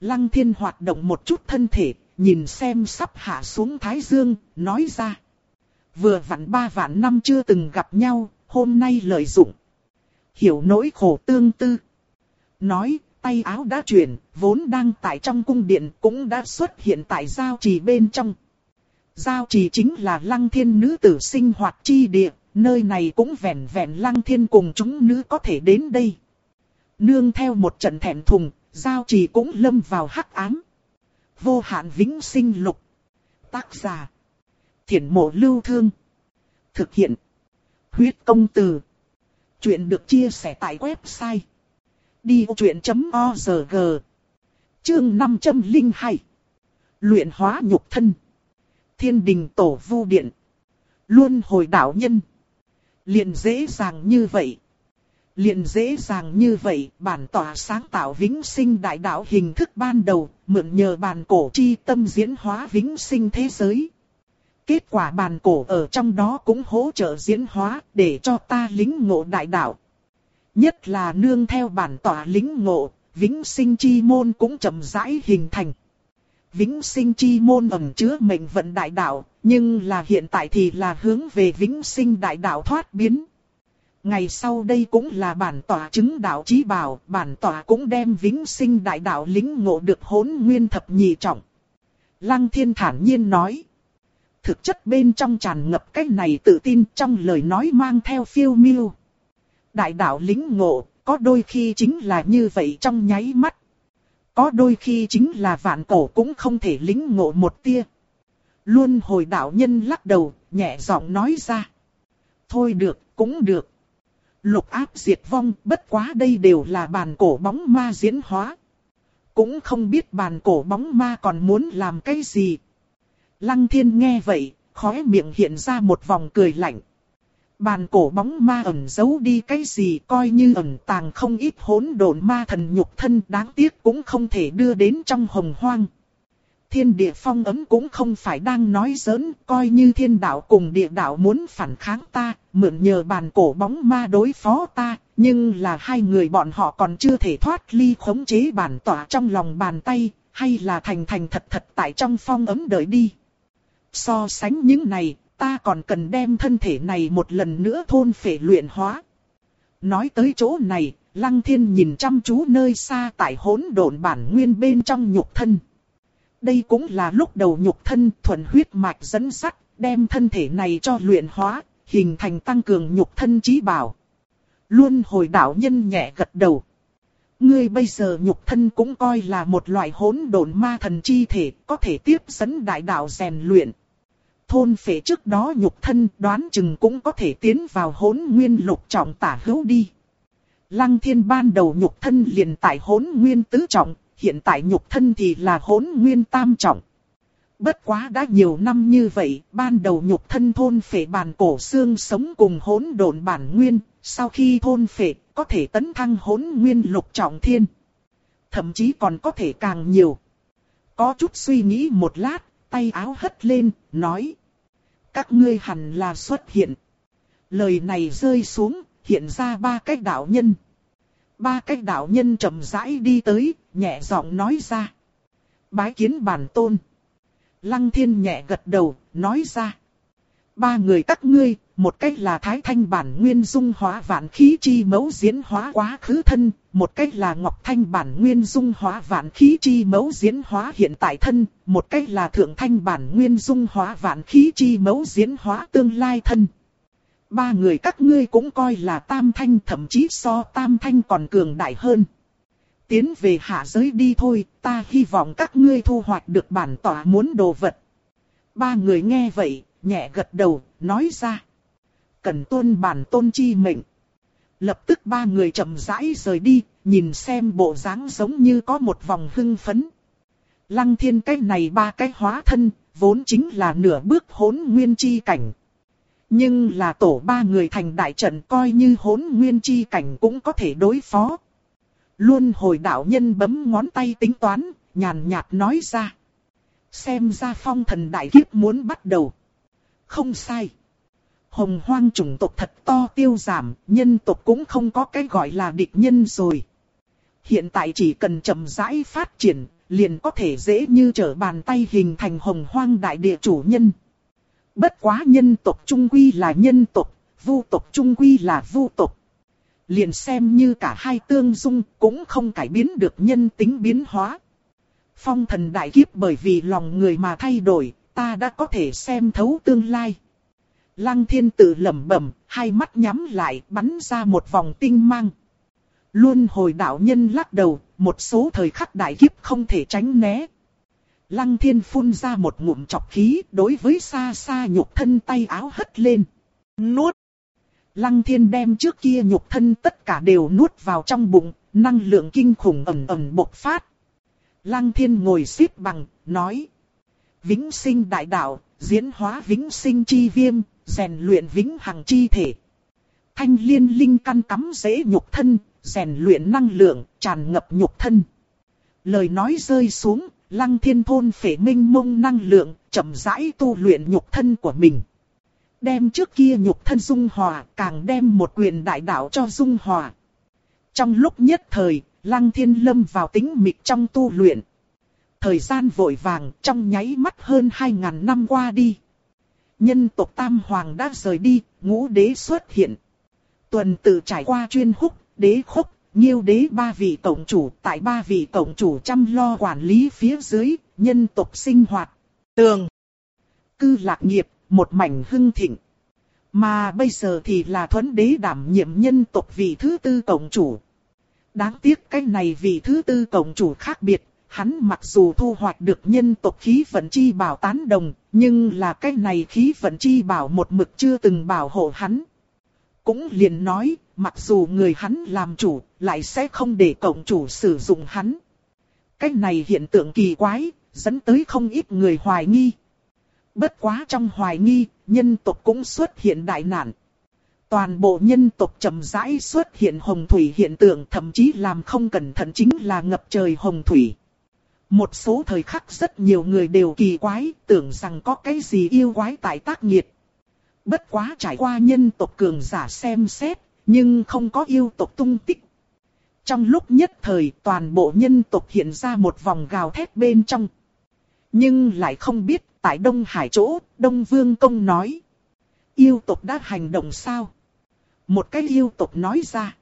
Lăng thiên hoạt động một chút thân thể, nhìn xem sắp hạ xuống Thái Dương, nói ra. Vừa vặn ba vạn năm chưa từng gặp nhau, hôm nay lợi dụng. Hiểu nỗi khổ tương tư. Nói, tay áo đã chuyển, vốn đang tại trong cung điện cũng đã xuất hiện tại giao trì bên trong. Giao trì chính là lăng thiên nữ tử sinh hoạt chi địa, nơi này cũng vẹn vẹn lăng thiên cùng chúng nữ có thể đến đây. Nương theo một trận thẹn thùng, giao trì cũng lâm vào hắc ám. Vô hạn vĩnh sinh lục. Tác giả. Thiển mộ lưu thương. Thực hiện. Huyết công từ. Chuyện được chia sẻ tại website. Đi vô chuyện.org Chương 502 Luyện hóa nhục thân Thiên đình tổ vu điện Luôn hồi đạo nhân liền dễ dàng như vậy liền dễ dàng như vậy, bản tỏa sáng tạo vĩnh sinh đại đạo hình thức ban đầu, mượn nhờ bản cổ chi tâm diễn hóa vĩnh sinh thế giới. Kết quả bản cổ ở trong đó cũng hỗ trợ diễn hóa để cho ta lính ngộ đại đạo. Nhất là nương theo bản tỏa lính ngộ, vĩnh sinh chi môn cũng chậm rãi hình thành. Vĩnh sinh chi môn ẩn chứa mệnh vận đại đạo, nhưng là hiện tại thì là hướng về vĩnh sinh đại đạo thoát biến. Ngày sau đây cũng là bản tỏa chứng đạo chí bảo, bản tỏa cũng đem vĩnh sinh đại đạo lính ngộ được hỗn nguyên thập nhị trọng. Lăng thiên thản nhiên nói. Thực chất bên trong tràn ngập cái này tự tin trong lời nói mang theo phiêu miêu. Đại đạo lính ngộ, có đôi khi chính là như vậy trong nháy mắt. Có đôi khi chính là vạn cổ cũng không thể lính ngộ một tia. Luôn hồi đạo nhân lắc đầu, nhẹ giọng nói ra. Thôi được, cũng được. Lục áp diệt vong, bất quá đây đều là bàn cổ bóng ma diễn hóa. Cũng không biết bàn cổ bóng ma còn muốn làm cái gì. Lăng thiên nghe vậy, khóe miệng hiện ra một vòng cười lạnh. Bàn cổ bóng ma ẩn giấu đi cái gì coi như ẩn tàng không ít hỗn độn ma thần nhục thân đáng tiếc cũng không thể đưa đến trong hồng hoang. Thiên địa phong ấm cũng không phải đang nói giỡn, coi như thiên đạo cùng địa đạo muốn phản kháng ta, mượn nhờ bàn cổ bóng ma đối phó ta, nhưng là hai người bọn họ còn chưa thể thoát ly khống chế bản tỏa trong lòng bàn tay, hay là thành thành thật thật tại trong phong ấm đợi đi. So sánh những này, ta còn cần đem thân thể này một lần nữa thôn phệ luyện hóa. Nói tới chỗ này, Lăng Thiên nhìn chăm chú nơi xa tại hỗn độn bản nguyên bên trong nhục thân. Đây cũng là lúc đầu nhục thân thuần huyết mạch dẫn sắt, đem thân thể này cho luyện hóa, hình thành tăng cường nhục thân trí bảo. Luôn hồi đạo nhân nhẹ gật đầu. Ngươi bây giờ nhục thân cũng coi là một loại hỗn độn ma thần chi thể, có thể tiếp dẫn đại đạo rèn luyện. Thôn phệ trước đó nhục thân đoán chừng cũng có thể tiến vào hỗn nguyên lục trọng tả hữu đi. Lăng thiên ban đầu nhục thân liền tại hỗn nguyên tứ trọng, hiện tại nhục thân thì là hỗn nguyên tam trọng. Bất quá đã nhiều năm như vậy, ban đầu nhục thân thôn phệ bản cổ xương sống cùng hỗn độn bản nguyên, sau khi thôn phệ, có thể tấn thăng hỗn nguyên lục trọng thiên. Thậm chí còn có thể càng nhiều. Có chút suy nghĩ một lát, tay áo hất lên, nói. Các ngươi hẳn là xuất hiện. Lời này rơi xuống, hiện ra ba cái đạo nhân. Ba cái đạo nhân chậm rãi đi tới, nhẹ giọng nói ra. Bái kiến bản tôn. Lăng thiên nhẹ gật đầu, nói ra. Ba người các ngươi, một cách là thái thanh bản nguyên dung hóa vạn khí chi mẫu diễn hóa quá khứ thân, một cách là ngọc thanh bản nguyên dung hóa vạn khí chi mẫu diễn hóa hiện tại thân, một cách là thượng thanh bản nguyên dung hóa vạn khí chi mẫu diễn hóa tương lai thân. Ba người các ngươi cũng coi là tam thanh thậm chí so tam thanh còn cường đại hơn. Tiến về hạ giới đi thôi, ta hy vọng các ngươi thu hoạch được bản tỏa muốn đồ vật. Ba người nghe vậy, nhẹ gật đầu, nói ra. Cần tuân bản tôn chi mệnh. Lập tức ba người chậm rãi rời đi, nhìn xem bộ dáng giống như có một vòng hưng phấn. Lăng thiên cái này ba cái hóa thân, vốn chính là nửa bước hỗn nguyên chi cảnh. Nhưng là tổ ba người thành đại trận coi như hỗn nguyên chi cảnh cũng có thể đối phó. Luôn hồi đạo nhân bấm ngón tay tính toán, nhàn nhạt nói ra. Xem ra phong thần đại kiếp muốn bắt đầu. Không sai. Hồng hoang chủng tộc thật to tiêu giảm, nhân tộc cũng không có cái gọi là địch nhân rồi. Hiện tại chỉ cần chậm rãi phát triển, liền có thể dễ như trở bàn tay hình thành hồng hoang đại địa chủ nhân. Bất quá nhân tộc trung quy là nhân tộc, vu tộc trung quy là vu tộc. Liền xem như cả hai tương dung cũng không cải biến được nhân tính biến hóa. Phong thần đại kiếp bởi vì lòng người mà thay đổi, ta đã có thể xem thấu tương lai. Lăng thiên tự lẩm bẩm, hai mắt nhắm lại, bắn ra một vòng tinh mang. Luôn hồi đạo nhân lắc đầu, một số thời khắc đại kiếp không thể tránh né. Lăng thiên phun ra một ngụm chọc khí, đối với xa xa nhục thân tay áo hất lên. Nuốt! Lăng thiên đem trước kia nhục thân tất cả đều nuốt vào trong bụng, năng lượng kinh khủng ẩm ẩm bộc phát. Lăng thiên ngồi xếp bằng, nói. Vĩnh sinh đại đạo, diễn hóa vĩnh sinh chi viêm, rèn luyện vĩnh hằng chi thể. Thanh liên linh căn cắm dễ nhục thân, rèn luyện năng lượng, tràn ngập nhục thân. Lời nói rơi xuống, lăng thiên thôn phể minh mông năng lượng, chậm rãi tu luyện nhục thân của mình. Đem trước kia nhục thân dung hòa, càng đem một quyền đại đạo cho dung hòa. Trong lúc nhất thời, lăng thiên lâm vào tính mịch trong tu luyện. Thời gian vội vàng, trong nháy mắt hơn 2.000 năm qua đi. Nhân tộc Tam Hoàng đã rời đi, ngũ đế xuất hiện. Tuần tự trải qua chuyên húc, đế khúc, nhiêu đế ba vị tổng chủ, tại ba vị tổng chủ chăm lo quản lý phía dưới, nhân tộc sinh hoạt. Tường, cư lạc nghiệp, một mảnh hưng thịnh. Mà bây giờ thì là thuấn đế đảm nhiệm nhân tộc vị thứ tư tổng chủ. Đáng tiếc cái này vị thứ tư tổng chủ khác biệt, hắn mặc dù thu hoạch được nhân tộc khí vận chi bảo tán đồng, nhưng là cái này khí vận chi bảo một mực chưa từng bảo hộ hắn. Cũng liền nói, mặc dù người hắn làm chủ, lại sẽ không để cộng chủ sử dụng hắn. cách này hiện tượng kỳ quái, dẫn tới không ít người hoài nghi. Bất quá trong hoài nghi, nhân tộc cũng xuất hiện đại nạn. Toàn bộ nhân tộc chậm rãi xuất hiện hồng thủy hiện tượng thậm chí làm không cẩn thận chính là ngập trời hồng thủy. Một số thời khắc rất nhiều người đều kỳ quái, tưởng rằng có cái gì yêu quái tại tác nghiệt. Bất quá trải qua nhân tộc cường giả xem xét, nhưng không có yêu tộc tung tích. Trong lúc nhất thời toàn bộ nhân tộc hiện ra một vòng gào thét bên trong. Nhưng lại không biết tại Đông Hải chỗ, Đông Vương Công nói. Yêu tộc đã hành động sao? Một cái yêu tộc nói ra.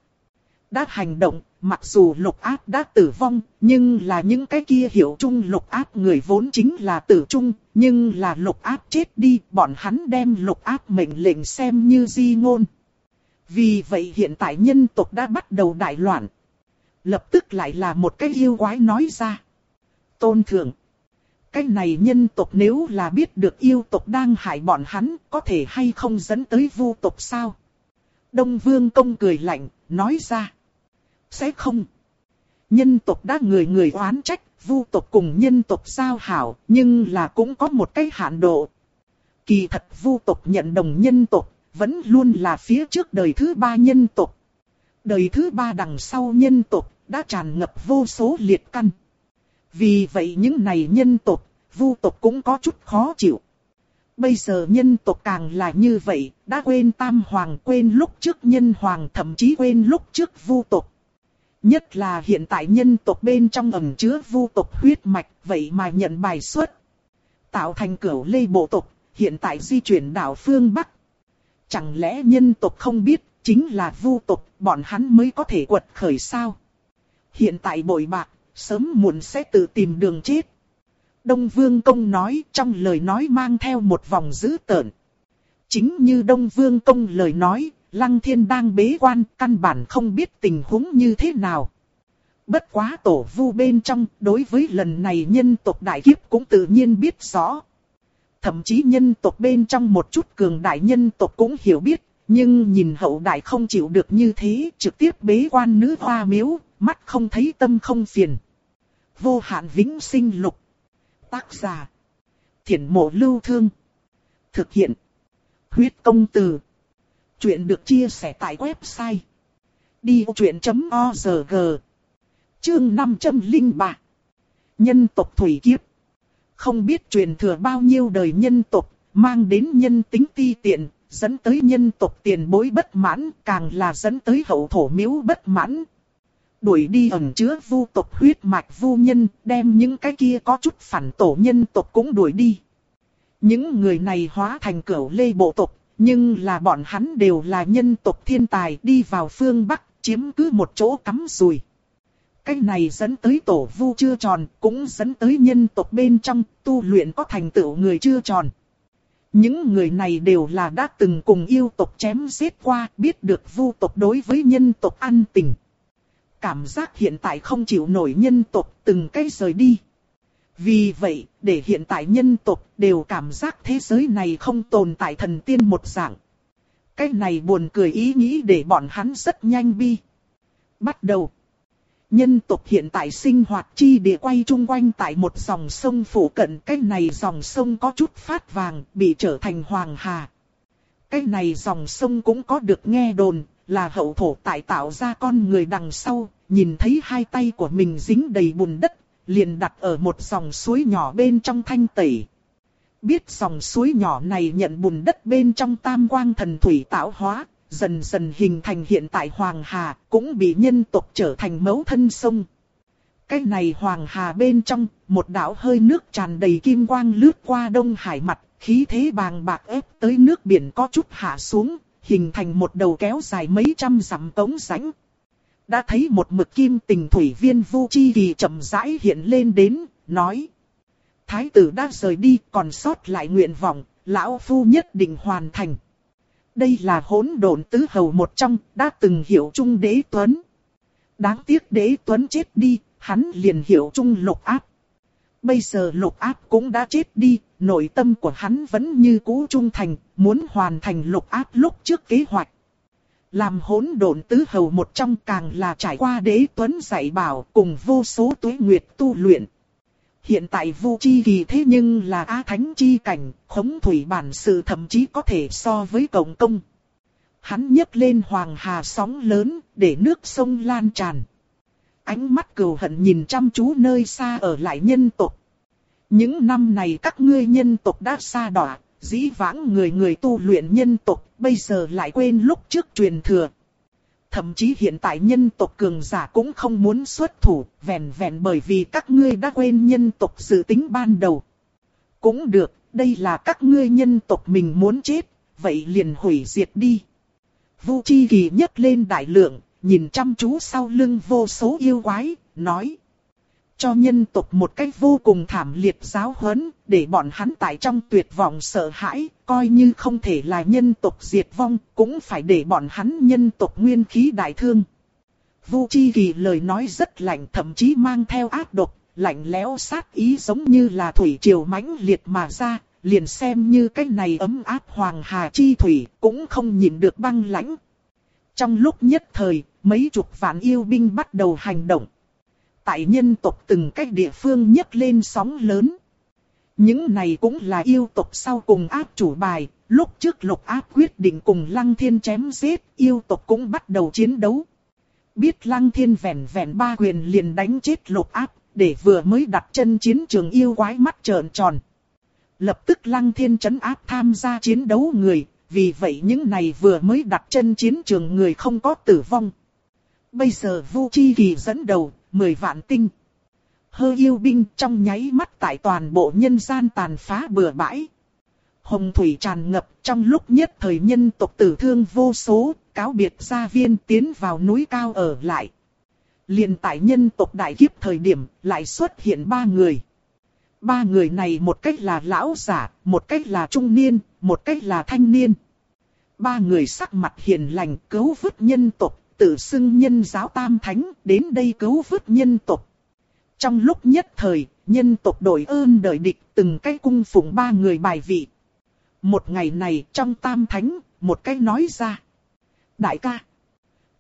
Đã hành động, mặc dù lục áp đã tử vong, nhưng là những cái kia hiểu chung lục áp người vốn chính là tử trung, nhưng là lục áp chết đi, bọn hắn đem lục áp mệnh lệnh xem như di ngôn. Vì vậy hiện tại nhân tộc đã bắt đầu đại loạn. Lập tức lại là một cái yêu quái nói ra. Tôn thượng. Cái này nhân tộc nếu là biết được yêu tộc đang hại bọn hắn, có thể hay không dẫn tới vu tộc sao? Đông Vương Công cười lạnh, nói ra. Sẽ không. Nhân tộc đã người người oán trách, vu tộc cùng nhân tộc giao hảo, nhưng là cũng có một cái hạn độ. Kỳ thật vu tộc nhận đồng nhân tộc, vẫn luôn là phía trước đời thứ ba nhân tộc. Đời thứ ba đằng sau nhân tộc, đã tràn ngập vô số liệt căn. Vì vậy những này nhân tộc, vu tộc cũng có chút khó chịu. Bây giờ nhân tộc càng là như vậy, đã quên tam hoàng quên lúc trước nhân hoàng thậm chí quên lúc trước vu tộc. Nhất là hiện tại nhân tộc bên trong ẩn chứa vu tộc huyết mạch, vậy mà nhận bài xuất. Tạo thành cửu lê bộ tộc, hiện tại di chuyển đảo phương Bắc. Chẳng lẽ nhân tộc không biết, chính là vu tộc, bọn hắn mới có thể quật khởi sao? Hiện tại bội bạc, sớm muộn sẽ tự tìm đường chết. Đông Vương Công nói trong lời nói mang theo một vòng dữ tợn. Chính như Đông Vương Công lời nói, Lăng Thiên đang bế quan, căn bản không biết tình huống như thế nào. Bất quá tổ vu bên trong, đối với lần này nhân tộc đại kiếp cũng tự nhiên biết rõ. Thậm chí nhân tộc bên trong một chút cường đại nhân tộc cũng hiểu biết, nhưng nhìn hậu đại không chịu được như thế, trực tiếp bế quan nữ hoa miếu, mắt không thấy tâm không phiền. Vô hạn vĩnh sinh lục. Tác giả. Thiển mộ lưu thương. Thực hiện. Huyết công từ. Chuyện được chia sẻ tại website. Đi truyện.org Chương 503 Nhân tộc Thủy Kiếp Không biết truyền thừa bao nhiêu đời nhân tộc, mang đến nhân tính ti tiện, dẫn tới nhân tộc tiền bối bất mãn, càng là dẫn tới hậu thổ miếu bất mãn. Đuổi đi ẩn chứa vu tộc huyết mạch vu nhân, đem những cái kia có chút phản tổ nhân tộc cũng đuổi đi. Những người này hóa thành cửu lê bộ tộc, nhưng là bọn hắn đều là nhân tộc thiên tài đi vào phương Bắc, chiếm cứ một chỗ cắm rùi. Cái này dẫn tới tổ vu chưa tròn, cũng dẫn tới nhân tộc bên trong tu luyện có thành tựu người chưa tròn. Những người này đều là đã từng cùng yêu tộc chém giết qua, biết được vu tộc đối với nhân tộc an tình. Cảm giác hiện tại không chịu nổi nhân tộc từng cái rời đi. Vì vậy, để hiện tại nhân tộc đều cảm giác thế giới này không tồn tại thần tiên một dạng. Cái này buồn cười ý nghĩ để bọn hắn rất nhanh bi. Bắt đầu. Nhân tộc hiện tại sinh hoạt chi địa quay chung quanh tại một dòng sông phủ cận. Cái này dòng sông có chút phát vàng, bị trở thành hoàng hà. Cái này dòng sông cũng có được nghe đồn, là hậu thổ tại tạo ra con người đằng sau, nhìn thấy hai tay của mình dính đầy bùn đất, liền đặt ở một dòng suối nhỏ bên trong thanh tẩy. Biết dòng suối nhỏ này nhận bùn đất bên trong tam quang thần thủy tạo hóa, dần dần hình thành hiện tại Hoàng Hà, cũng bị nhân tộc trở thành mấu thân sông. Cái này Hoàng Hà bên trong, một đảo hơi nước tràn đầy kim quang lướt qua đông hải mặt, khí thế bàng bạc ép tới nước biển có chút hạ xuống, hình thành một đầu kéo dài mấy trăm dặm tống rãnh. Đã thấy một mực kim tình thủy viên vu chi kỳ chậm rãi hiện lên đến, nói. Thái tử đã rời đi còn sót lại nguyện vọng, lão phu nhất định hoàn thành. Đây là hỗn độn tứ hầu một trong, đã từng hiểu trung đế tuấn. Đáng tiếc đế tuấn chết đi, hắn liền hiểu trung lục áp. Bây giờ lục áp cũng đã chết đi, nội tâm của hắn vẫn như cũ trung thành, muốn hoàn thành lục áp lúc trước kế hoạch. Làm hỗn độn tứ hầu một trong càng là trải qua đế tuấn dạy bảo cùng vô số tuế nguyệt tu luyện. Hiện tại vu chi kỳ thế nhưng là á thánh chi cảnh, khống thủy bản sự thậm chí có thể so với cộng công. Hắn nhấc lên hoàng hà sóng lớn, để nước sông lan tràn. Ánh mắt cừu hận nhìn chăm chú nơi xa ở lại nhân tộc. Những năm này các ngươi nhân tộc đã xa đọa, dĩ vãng người người tu luyện nhân tộc, bây giờ lại quên lúc trước truyền thừa. Thậm chí hiện tại nhân tộc cường giả cũng không muốn xuất thủ, vẹn vẹn bởi vì các ngươi đã quên nhân tộc dự tính ban đầu. Cũng được, đây là các ngươi nhân tộc mình muốn chết, vậy liền hủy diệt đi. Vu Chi Kỳ nhấc lên đại lượng, nhìn chăm chú sau lưng vô số yêu quái, nói cho nhân tộc một cách vô cùng thảm liệt giáo huấn, để bọn hắn tại trong tuyệt vọng sợ hãi, coi như không thể là nhân tộc diệt vong, cũng phải để bọn hắn nhân tộc nguyên khí đại thương. Vu Chi Kỳ lời nói rất lạnh thậm chí mang theo ác độc, lạnh lẽo sát ý giống như là thủy triều mãnh liệt mà ra, liền xem như cái này ấm áp hoàng hà chi thủy, cũng không nhìn được băng lãnh. Trong lúc nhất thời, mấy chục vạn yêu binh bắt đầu hành động tại nhân tộc từng cách địa phương nhấc lên sóng lớn. Những này cũng là yêu tộc sau cùng áp chủ bài, lúc trước lục áp quyết định cùng lăng thiên chém giết, yêu tộc cũng bắt đầu chiến đấu. Biết lăng thiên vẹn vẹn ba quyền liền đánh chết lục áp, để vừa mới đặt chân chiến trường yêu quái mắt trợn tròn. Lập tức lăng thiên chấn áp tham gia chiến đấu người, vì vậy những này vừa mới đặt chân chiến trường người không có tử vong. Bây giờ Vu Chi Kỳ dẫn đầu, mười vạn tinh. Hơ yêu binh trong nháy mắt tại toàn bộ nhân gian tàn phá bừa bãi. hồng thủy tràn ngập trong lúc nhất thời nhân tộc tử thương vô số, cáo biệt gia viên tiến vào núi cao ở lại. liền tại nhân tộc đại kiếp thời điểm lại xuất hiện ba người. Ba người này một cách là lão giả, một cách là trung niên, một cách là thanh niên. Ba người sắc mặt hiền lành cứu vớt nhân tộc, tự xưng nhân giáo tam thánh đến đây cứu vớt nhân tộc. Trong lúc nhất thời, nhân tộc đổi ơn đời địch từng cái cung phụng ba người bài vị. Một ngày này trong tam thánh, một cái nói ra. Đại ca,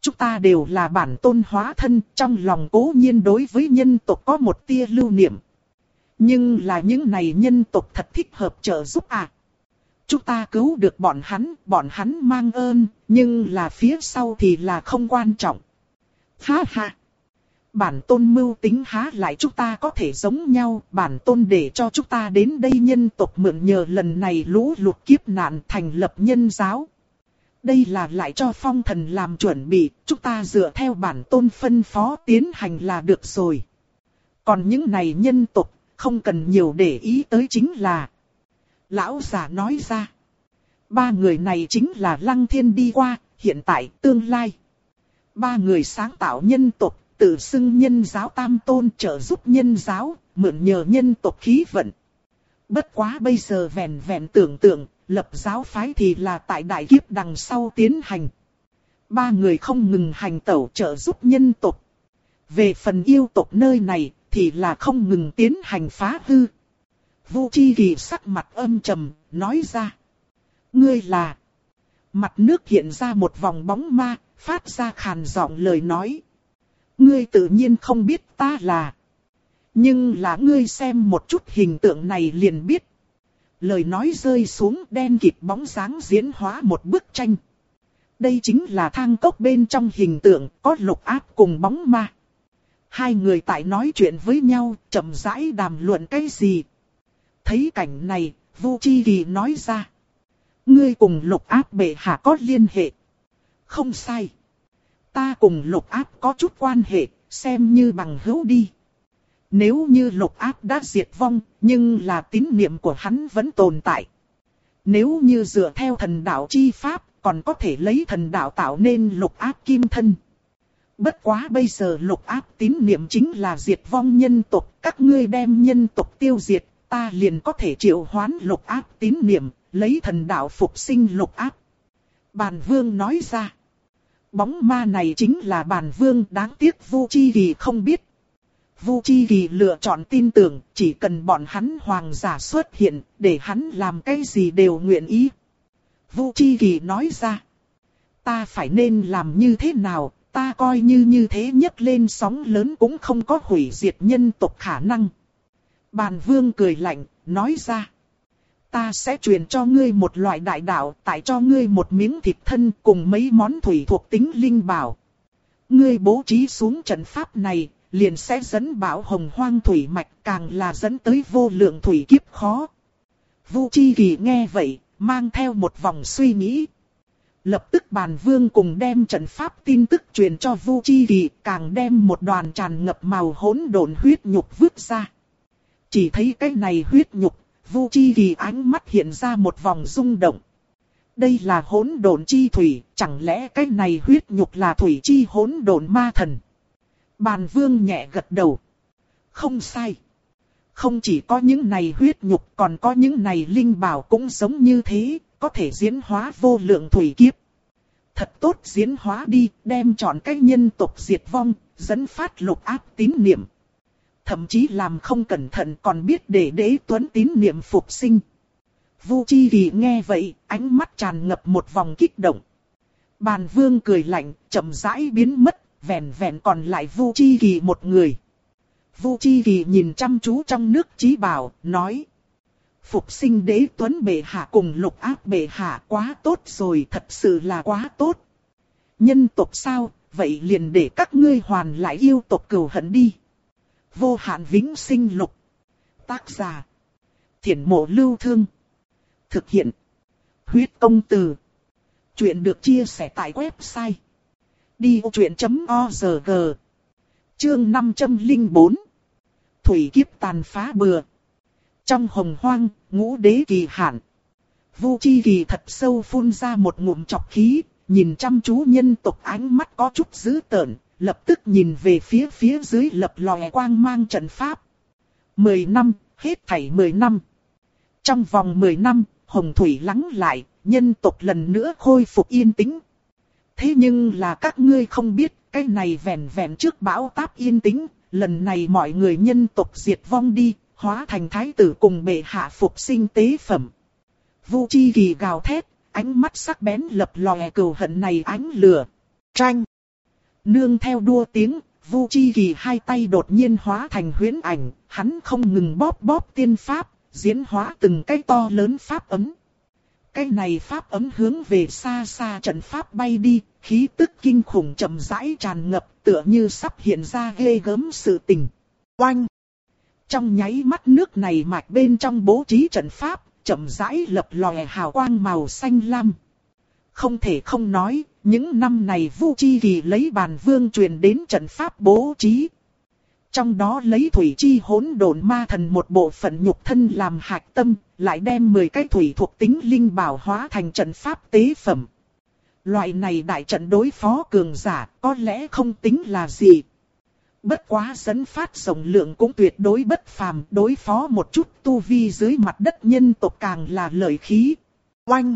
chúng ta đều là bản tôn hóa thân, trong lòng cố nhiên đối với nhân tộc có một tia lưu niệm. Nhưng là những này nhân tộc thật thích hợp trợ giúp à. Chúng ta cứu được bọn hắn, bọn hắn mang ơn, nhưng là phía sau thì là không quan trọng. Ha ha! Bản tôn mưu tính há lại chúng ta có thể giống nhau, bản tôn để cho chúng ta đến đây nhân tộc mượn nhờ lần này lũ lụt kiếp nạn thành lập nhân giáo. Đây là lại cho phong thần làm chuẩn bị, chúng ta dựa theo bản tôn phân phó tiến hành là được rồi. Còn những này nhân tộc, không cần nhiều để ý tới chính là Lão già nói ra. Ba người này chính là Lăng Thiên đi qua, hiện tại, tương lai. Ba người sáng tạo nhân tộc, tự xưng nhân giáo tam tôn trợ giúp nhân giáo, mượn nhờ nhân tộc khí vận. Bất quá bây giờ vẹn vẹn tưởng tượng, lập giáo phái thì là tại đại kiếp đằng sau tiến hành. Ba người không ngừng hành tẩu trợ giúp nhân tộc. Về phần yêu tộc nơi này, thì là không ngừng tiến hành phá hư. Vu Chi Kỳ sắc mặt âm trầm, nói ra. Ngươi là... Mặt nước hiện ra một vòng bóng ma, phát ra khàn giọng lời nói. Ngươi tự nhiên không biết ta là... Nhưng là ngươi xem một chút hình tượng này liền biết. Lời nói rơi xuống đen kịt bóng dáng diễn hóa một bức tranh. Đây chính là thang cốc bên trong hình tượng có lục áp cùng bóng ma. Hai người tại nói chuyện với nhau, chậm rãi đàm luận cái gì, Thấy cảnh này, Vu Chi Kỳ nói ra. Ngươi cùng lục áp bệ hạ có liên hệ. Không sai. Ta cùng lục áp có chút quan hệ, xem như bằng hữu đi. Nếu như lục áp đã diệt vong, nhưng là tín niệm của hắn vẫn tồn tại. Nếu như dựa theo thần đạo chi pháp, còn có thể lấy thần đạo tạo nên lục áp kim thân. Bất quá bây giờ lục áp tín niệm chính là diệt vong nhân tộc, các ngươi đem nhân tộc tiêu diệt, ta liền có thể triệu hoán lục áp tín niệm, lấy thần đạo phục sinh lục áp. Bàn vương nói ra. Bóng ma này chính là bàn vương đáng tiếc Vu Chi Kỳ không biết. Vu Chi Kỳ lựa chọn tin tưởng, chỉ cần bọn hắn hoàng giả xuất hiện, để hắn làm cái gì đều nguyện ý. Vu Chi Kỳ nói ra. Ta phải nên làm như thế nào, ta coi như như thế nhất lên sóng lớn cũng không có hủy diệt nhân tộc khả năng. Bàn vương cười lạnh, nói ra. Ta sẽ truyền cho ngươi một loại đại đạo, tại cho ngươi một miếng thịt thân cùng mấy món thủy thuộc tính linh bảo. Ngươi bố trí xuống trận pháp này, liền sẽ dẫn bảo hồng hoang thủy mạch càng là dẫn tới vô lượng thủy kiếp khó. Vu Chi Kỳ nghe vậy, mang theo một vòng suy nghĩ. Lập tức bàn vương cùng đem trận pháp tin tức truyền cho Vu Chi Kỳ, càng đem một đoàn tràn ngập màu hỗn độn huyết nhục vứt ra. Chỉ thấy cái này huyết nhục, Vu Chi Kỳ ánh mắt hiện ra một vòng rung động. Đây là hỗn độn chi thủy, chẳng lẽ cái này huyết nhục là thủy chi hỗn độn ma thần? Bàn vương nhẹ gật đầu. Không sai. Không chỉ có những này huyết nhục còn có những này linh bảo cũng giống như thế, có thể diễn hóa vô lượng thủy kiếp. Thật tốt diễn hóa đi, đem chọn cái nhân tộc diệt vong, dẫn phát lục áp tín niệm thậm chí làm không cẩn thận còn biết để đế tuấn tín niệm phục sinh. Vu Chi Kỳ nghe vậy, ánh mắt tràn ngập một vòng kích động. Bàn vương cười lạnh, chậm rãi biến mất, vẹn vẹn còn lại Vu Chi Kỳ một người. Vu Chi Kỳ nhìn chăm chú trong nước trí bảo, nói. Phục sinh đế tuấn bệ hạ cùng lục áp bệ hạ quá tốt rồi, thật sự là quá tốt. Nhân tộc sao, vậy liền để các ngươi hoàn lại yêu tộc cừu hận đi. Vô hạn vĩnh sinh lục. Tác giả. Thiển mộ lưu thương. Thực hiện. Huyết công từ. Chuyện được chia sẻ tại website. Đi vô chuyện.org Chương 504 Thủy kiếp tàn phá bừa. Trong hồng hoang, ngũ đế kỳ hạn. Vu Chi Kỳ thật sâu phun ra một ngụm chọc khí, nhìn chăm chú nhân tộc ánh mắt có chút dữ tợn, lập tức nhìn về phía phía dưới lập lòe quang mang trận pháp. Mười năm, hết thảy mười năm. Trong vòng mười năm, hồng thủy lắng lại, nhân tộc lần nữa khôi phục yên tĩnh. Thế nhưng là các ngươi không biết, cái này vẹn vẹn trước bão táp yên tĩnh, lần này mọi người nhân tộc diệt vong đi, hóa thành thái tử cùng bệ hạ phục sinh tế phẩm. Vu Chi Kỳ gào thét, ánh mắt sắc bén lập lòe cừu hận này ánh lửa. Tranh. Nương theo đua tiếng, Vu Chi Kỳ hai tay đột nhiên hóa thành huyễn ảnh, hắn không ngừng bóp bóp tiên pháp, diễn hóa từng cái to lớn pháp ấm. Cái này pháp ấm hướng về xa xa trận pháp bay đi, khí tức kinh khủng chậm rãi tràn ngập tựa như sắp hiện ra ghê gớm sự tình. Oanh! Trong nháy mắt nước này mạch bên trong bố trí trận pháp, chậm rãi lập lòe hào quang màu xanh lam. Không thể không nói, những năm này Vu Chi Kỳ lấy bàn vương truyền đến trận pháp bố trí. Trong đó lấy thủy chi hỗn độn ma thần một bộ phận nhục thân làm hạch tâm, lại đem 10 cái thủy thuộc tính linh bảo hóa thành trận pháp tế phẩm. Loại này đại trận đối phó cường giả có lẽ không tính là gì. Bất quá dẫn phát rộng lượng cũng tuyệt đối bất phàm đối phó một chút tu vi dưới mặt đất nhân tộc càng là lợi khí. Oanh!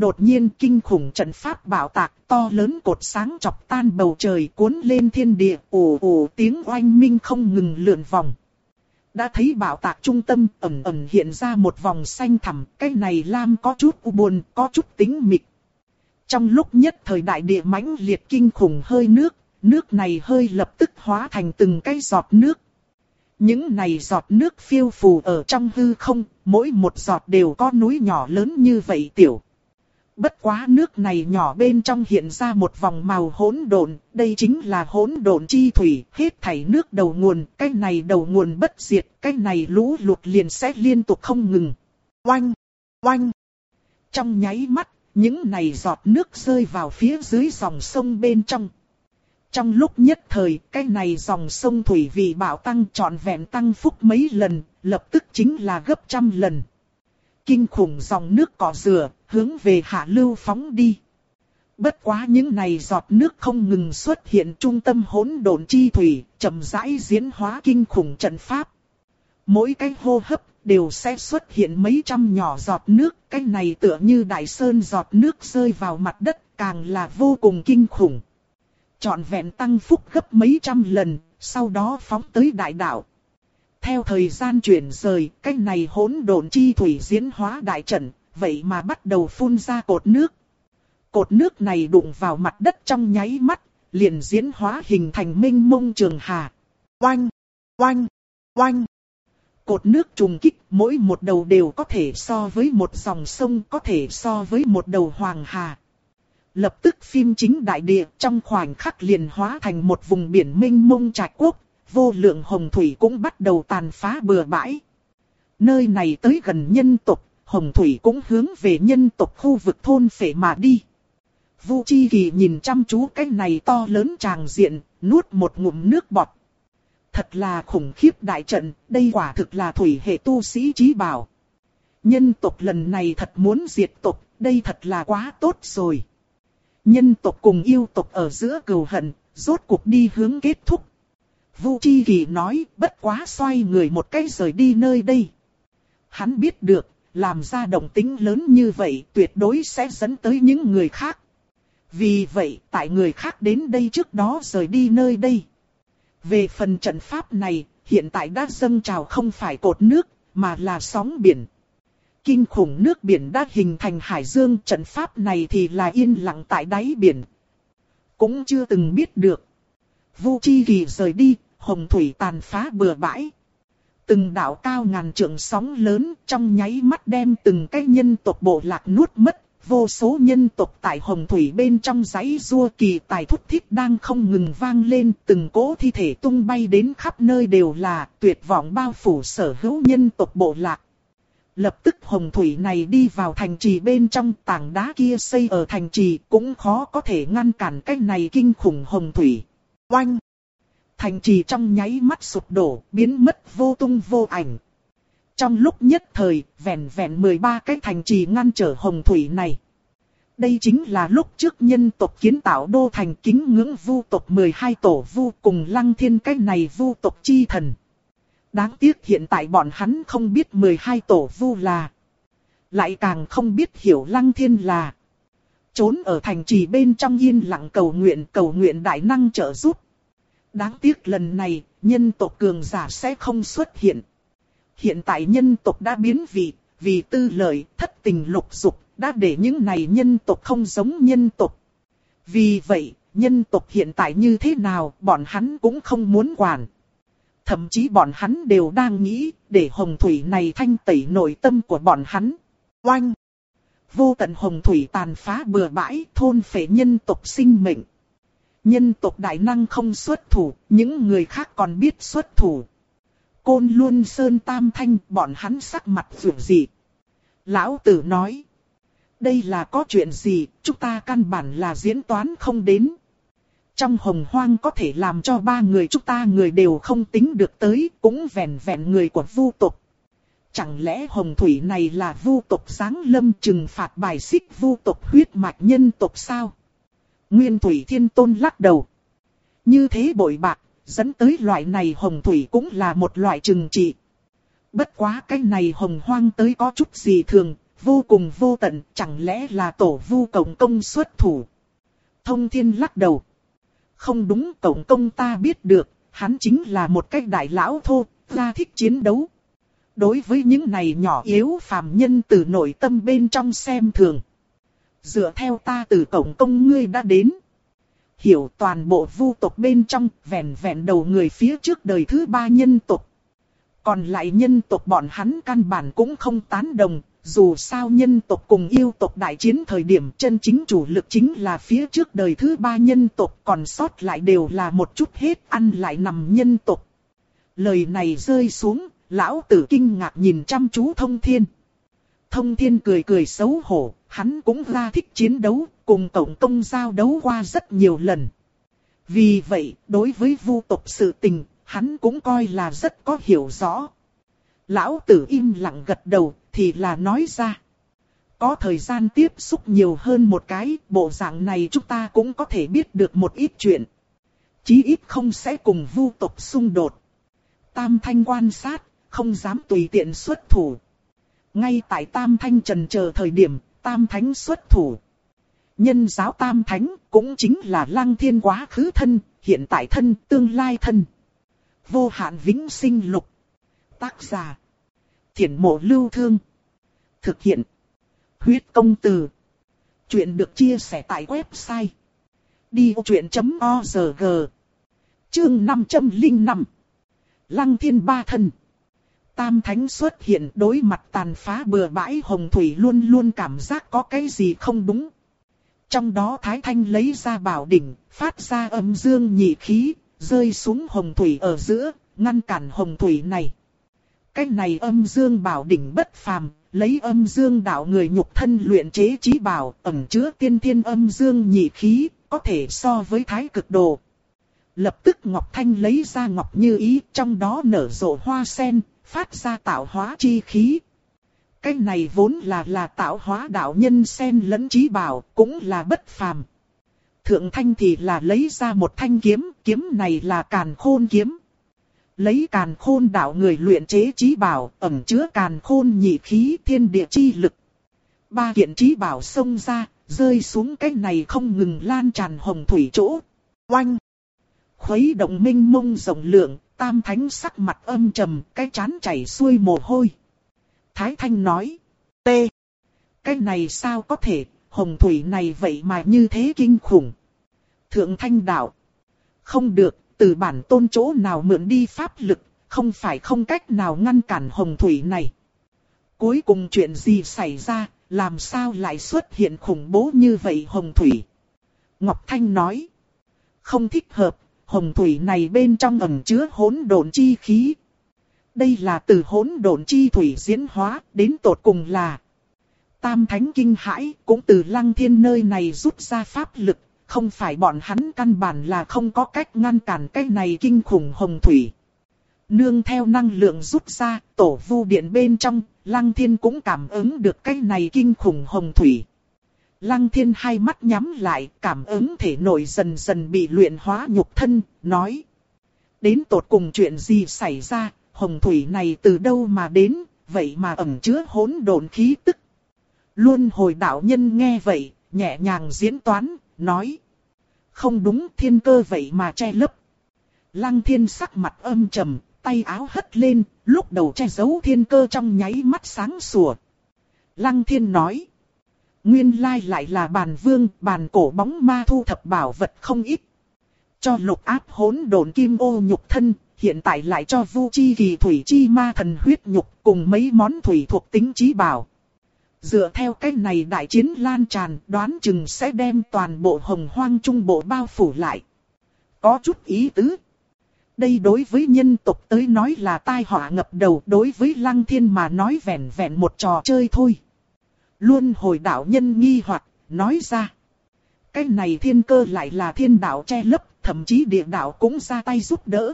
Đột nhiên kinh khủng trận pháp bảo tạc to lớn cột sáng chọc tan bầu trời cuốn lên thiên địa ồ ồ tiếng oanh minh không ngừng lượn vòng. Đã thấy bảo tạc trung tâm ẩn ẩn hiện ra một vòng xanh thẳm, cái này lam có chút u buồn, có chút tính mịch. Trong lúc nhất thời đại địa mãnh liệt kinh khủng hơi nước, nước này hơi lập tức hóa thành từng cái giọt nước. Những này giọt nước phiêu phù ở trong hư không, mỗi một giọt đều có núi nhỏ lớn như vậy tiểu. Bất quá nước này nhỏ bên trong hiện ra một vòng màu hỗn độn, đây chính là hỗn độn chi thủy, hết thảy nước đầu nguồn, cái này đầu nguồn bất diệt, cái này lũ lụt liền sẽ liên tục không ngừng. Oanh! Oanh! Trong nháy mắt, những này giọt nước rơi vào phía dưới dòng sông bên trong. Trong lúc nhất thời, cái này dòng sông thủy vị bảo tăng trọn vẹn tăng phúc mấy lần, lập tức chính là gấp trăm lần. Kinh khủng dòng nước cỏ dừa, hướng về hạ lưu phóng đi. Bất quá những này giọt nước không ngừng xuất hiện trung tâm hỗn độn chi thủy, chậm rãi diễn hóa kinh khủng trận pháp. Mỗi cái hô hấp đều sẽ xuất hiện mấy trăm nhỏ giọt nước, cái này tựa như đại sơn giọt nước rơi vào mặt đất, càng là vô cùng kinh khủng. Chọn vẹn tăng phúc gấp mấy trăm lần, sau đó phóng tới đại đạo. Theo thời gian chuyển rời, cái này hỗn độn chi thủy diễn hóa đại trận, vậy mà bắt đầu phun ra cột nước. Cột nước này đụng vào mặt đất trong nháy mắt, liền diễn hóa hình thành minh mông trường hà. Oanh! Oanh! Oanh! Cột nước trùng kích mỗi một đầu đều có thể so với một dòng sông có thể so với một đầu hoàng hà. Lập tức phim chính đại địa trong khoảnh khắc liền hóa thành một vùng biển minh mông trạch quốc, vô lượng hồng thủy cũng bắt đầu tàn phá bừa bãi. Nơi này tới gần nhân tộc, hồng thủy cũng hướng về nhân tộc khu vực thôn phệ mà đi. Vu Chi Kỳ nhìn chăm chú cái này to lớn tràng diện, nuốt một ngụm nước bọt. Thật là khủng khiếp đại trận, đây quả thực là thủy hệ tu sĩ trí bảo. Nhân tộc lần này thật muốn diệt tộc, đây thật là quá tốt rồi. Nhân tộc cùng yêu tộc ở giữa cừu hận, rốt cuộc đi hướng kết thúc. Vu Chi Kỳ nói, bất quá xoay người một cái rời đi nơi đây. Hắn biết được, làm ra động tính lớn như vậy tuyệt đối sẽ dẫn tới những người khác. Vì vậy, tại người khác đến đây trước đó rời đi nơi đây. Về phần trận pháp này, hiện tại đã dâng trào không phải cột nước, mà là sóng biển. Kinh khủng nước biển đã hình thành hải dương, trận pháp này thì là yên lặng tại đáy biển. Cũng chưa từng biết được. Vu Chi Kỳ rời đi, hồng thủy tàn phá bừa bãi. Từng đảo cao ngàn trượng sóng lớn trong nháy mắt đem từng cái nhân tộc bộ lạc nuốt mất. Vô số nhân tộc tại hồng thủy bên trong giấy rua kỳ tài thúc thiết đang không ngừng vang lên. Từng cỗ thi thể tung bay đến khắp nơi đều là tuyệt vọng bao phủ sở hữu nhân tộc bộ lạc. Lập tức hồng thủy này đi vào thành trì bên trong, tảng đá kia xây ở thành trì cũng khó có thể ngăn cản cái này kinh khủng hồng thủy. Oanh! Thành trì trong nháy mắt sụp đổ, biến mất vô tung vô ảnh. Trong lúc nhất thời, vẹn vẹn 13 cái thành trì ngăn trở hồng thủy này. Đây chính là lúc trước nhân tộc kiến tạo đô thành kính ngưỡng vu tộc 12 tổ vu cùng lăng thiên cái này vu tộc chi thần. Đáng tiếc hiện tại bọn hắn không biết 12 tổ vu là. Lại càng không biết hiểu lăng thiên là. Trốn ở thành trì bên trong yên lặng cầu nguyện cầu nguyện đại năng trợ giúp. Đáng tiếc lần này, nhân tộc cường giả sẽ không xuất hiện. Hiện tại nhân tộc đã biến vị, vì tư lợi, thất tình lục dục, đã để những này nhân tộc không giống nhân tộc. Vì vậy, nhân tộc hiện tại như thế nào, bọn hắn cũng không muốn quản. Thậm chí bọn hắn đều đang nghĩ, để hồng thủy này thanh tẩy nội tâm của bọn hắn. Oanh! Vô tận hồng thủy tàn phá bừa bãi, thôn phệ nhân tộc sinh mệnh. Nhân tộc đại năng không xuất thủ, những người khác còn biết xuất thủ. Côn luôn sơn tam thanh, bọn hắn sắc mặt vượt dị. Lão tử nói. Đây là có chuyện gì, chúng ta căn bản là diễn toán không đến. Trong hồng hoang có thể làm cho ba người chúng ta người đều không tính được tới, cũng vẹn vẹn người của vu tộc. Chẳng lẽ hồng thủy này là vu tộc sáng lâm trừng phạt bài xích vu tộc huyết mạch nhân tộc sao? Nguyên thủy thiên tôn lắc đầu. Như thế bội bạc, dẫn tới loại này hồng thủy cũng là một loại trừng trị. Bất quá cái này hồng hoang tới có chút gì thường, vô cùng vô tận, chẳng lẽ là tổ vu cộng công xuất thủ. Thông thiên lắc đầu. Không đúng cộng công ta biết được, hắn chính là một cái đại lão thô, ra thích chiến đấu. Đối với những này nhỏ yếu phàm nhân từ nội tâm bên trong xem thường. Dựa theo ta từ cổng công ngươi đã đến. Hiểu toàn bộ vu tộc bên trong, vẹn vẹn đầu người phía trước đời thứ ba nhân tộc. Còn lại nhân tộc bọn hắn căn bản cũng không tán đồng, dù sao nhân tộc cùng yêu tộc đại chiến thời điểm chân chính chủ lực chính là phía trước đời thứ ba nhân tộc còn sót lại đều là một chút hết ăn lại nằm nhân tộc. Lời này rơi xuống, lão tử kinh ngạc nhìn chăm chú thông thiên. Thông thiên cười cười xấu hổ, hắn cũng ra thích chiến đấu, cùng tổng công giao đấu qua rất nhiều lần. Vì vậy, đối với vu tộc sự tình, hắn cũng coi là rất có hiểu rõ. Lão tử im lặng gật đầu, thì là nói ra. Có thời gian tiếp xúc nhiều hơn một cái, bộ dạng này chúng ta cũng có thể biết được một ít chuyện. Chí ít không sẽ cùng vu tộc xung đột. Tam thanh quan sát, không dám tùy tiện xuất thủ. Ngay tại Tam Thanh trần chờ thời điểm, Tam Thánh xuất thủ. Nhân giáo Tam Thánh cũng chính là lăng thiên quá khứ thân, hiện tại thân, tương lai thân. Vô hạn vĩnh sinh lục. Tác giả. Thiển mộ lưu thương. Thực hiện. Huyết công từ. Chuyện được chia sẻ tại website. Đi vô chuyện.org Chương 505 Lăng thiên ba thân Tam Thánh xuất hiện đối mặt tàn phá bừa bãi hồng thủy luôn luôn cảm giác có cái gì không đúng. Trong đó Thái Thanh lấy ra bảo đỉnh, phát ra âm dương nhị khí, rơi xuống hồng thủy ở giữa, ngăn cản hồng thủy này. Cái này âm dương bảo đỉnh bất phàm, lấy âm dương đạo người nhục thân luyện chế trí bảo, ẩn chứa tiên thiên âm dương nhị khí, có thể so với thái cực đồ. Lập tức Ngọc Thanh lấy ra Ngọc Như Ý, trong đó nở rộ hoa sen, phát ra tạo hóa chi khí. Cái này vốn là là tạo hóa đạo nhân sen lẫn trí bảo, cũng là bất phàm. Thượng thanh thì là lấy ra một thanh kiếm, kiếm này là càn khôn kiếm. Lấy càn khôn đạo người luyện chế trí bảo, ẩn chứa càn khôn nhị khí thiên địa chi lực. Ba kiện trí bảo xông ra, rơi xuống cái này không ngừng lan tràn hồng thủy chỗ. Oanh! Khuấy động minh mông rộng lượng, Tam Thánh sắc mặt âm trầm, cái chán chảy xuôi mồ hôi. Thái Thanh nói, T. Cái này sao có thể, hồng thủy này vậy mà như thế kinh khủng. Thượng Thanh đạo, không được, từ bản tôn chỗ nào mượn đi pháp lực, không phải không cách nào ngăn cản hồng thủy này. Cuối cùng chuyện gì xảy ra, làm sao lại xuất hiện khủng bố như vậy hồng thủy? Ngọc Thanh nói, không thích hợp, hồng thủy này bên trong ẩn chứa hỗn độn chi khí. Đây là từ hỗn độn chi thủy diễn hóa, đến tột cùng là Tam Thánh kinh hãi, cũng từ Lăng Thiên nơi này rút ra pháp lực, không phải bọn hắn căn bản là không có cách ngăn cản cái này kinh khủng hồng thủy. Nương theo năng lượng rút ra, tổ vu điện bên trong, Lăng Thiên cũng cảm ứng được cái này kinh khủng hồng thủy. Lăng Thiên hai mắt nhắm lại, cảm ứng thể nội dần dần bị luyện hóa nhục thân, nói. Đến tột cùng chuyện gì xảy ra, hồng thủy này từ đâu mà đến, vậy mà ẩn chứa hỗn độn khí tức. Luôn hồi đạo nhân nghe vậy, nhẹ nhàng diễn toán, nói. Không đúng thiên cơ vậy mà che lấp. Lăng thiên sắc mặt âm trầm, tay áo hất lên, lúc đầu che giấu thiên cơ trong nháy mắt sáng sủa. Lăng thiên nói. Nguyên lai lại là bàn vương, bàn cổ bóng ma thu thập bảo vật không ít. Cho lục áp hỗn độn kim ô nhục thân, hiện tại lại cho vu chi kỳ thủy chi ma thần huyết nhục cùng mấy món thủy thuộc tính trí bảo. Dựa theo cách này đại chiến lan tràn đoán chừng sẽ đem toàn bộ hồng hoang trung bộ bao phủ lại. Có chút ý tứ. Đây đối với nhân tộc tới nói là tai họa ngập đầu đối với lăng thiên mà nói vẹn vẹn một trò chơi thôi. Luôn hồi đạo nhân nghi hoặc nói ra. Cái này thiên cơ lại là thiên đạo che lấp, thậm chí địa đạo cũng ra tay giúp đỡ.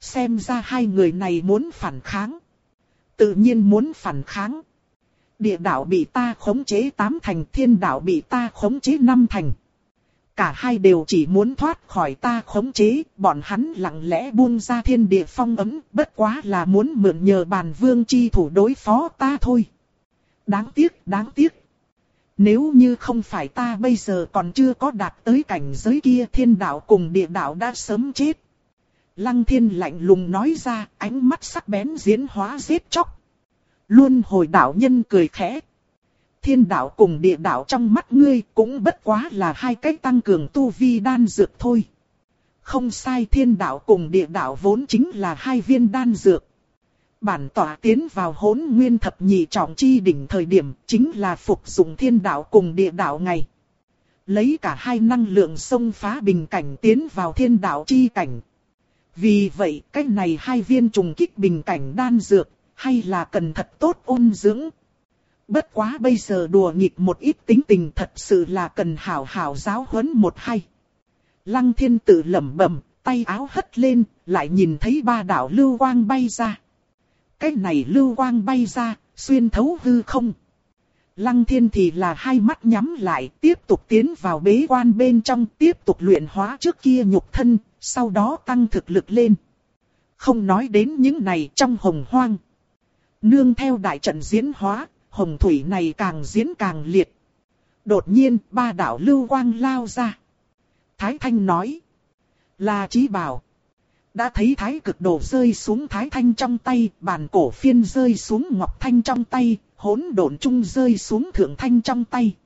Xem ra hai người này muốn phản kháng. Tự nhiên muốn phản kháng. Địa đạo bị ta khống chế tám thành, thiên đạo bị ta khống chế năm thành. Cả hai đều chỉ muốn thoát khỏi ta khống chế, bọn hắn lặng lẽ buông ra thiên địa phong ấm, bất quá là muốn mượn nhờ bàn vương chi thủ đối phó ta thôi. Đáng tiếc, đáng tiếc. Nếu như không phải ta bây giờ còn chưa có đạt tới cảnh giới kia thiên đạo cùng địa đạo đã sớm chết. Lăng thiên lạnh lùng nói ra, ánh mắt sắc bén diễn hóa giết chóc. Luôn hồi đạo nhân cười khẽ. Thiên đạo cùng địa đạo trong mắt ngươi cũng bất quá là hai cách tăng cường tu vi đan dược thôi. Không sai thiên đạo cùng địa đạo vốn chính là hai viên đan dược. Bản tỏa tiến vào hỗn nguyên thập nhị trọng chi đỉnh thời điểm chính là phục dụng thiên đạo cùng địa đạo ngày. Lấy cả hai năng lượng xông phá bình cảnh tiến vào thiên đạo chi cảnh. Vì vậy, cách này hai viên trùng kích bình cảnh đan dược, hay là cần thật tốt ôn dưỡng. Bất quá bây giờ đùa nghịch một ít tính tình thật sự là cần hảo hảo giáo huấn một hay. Lăng thiên tự lẩm bẩm, tay áo hất lên, lại nhìn thấy ba đạo lưu quang bay ra. Cái này lưu quang bay ra, xuyên thấu hư không. Lăng thiên thì là hai mắt nhắm lại, tiếp tục tiến vào bế quan bên trong, tiếp tục luyện hóa trước kia nhục thân, sau đó tăng thực lực lên. Không nói đến những này trong hồng hoang. Nương theo đại trận diễn hóa, hồng thủy này càng diễn càng liệt. Đột nhiên, ba đạo lưu quang lao ra. Thái Thanh nói. Là trí bảo. Đã thấy thái cực đồ rơi xuống thái thanh trong tay, bàn cổ phiên rơi xuống ngọc thanh trong tay, hỗn độn trung rơi xuống thượng thanh trong tay.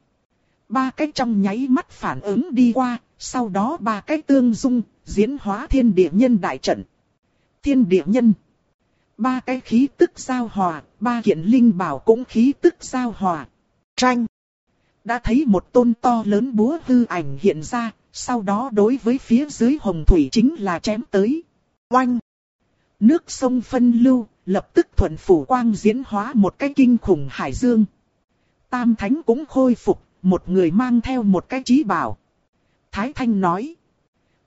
Ba cái trong nháy mắt phản ứng đi qua, sau đó ba cái tương dung, diễn hóa thiên địa nhân đại trận. Thiên địa nhân. Ba cái khí tức giao hòa, ba kiện linh bảo cũng khí tức giao hòa. Tranh. Đã thấy một tôn to lớn búa hư ảnh hiện ra, sau đó đối với phía dưới hồng thủy chính là chém tới. Oanh! Nước sông phân lưu, lập tức thuận phủ quang diễn hóa một cái kinh khủng hải dương. Tam Thánh cũng khôi phục, một người mang theo một cái trí bảo. Thái Thanh nói.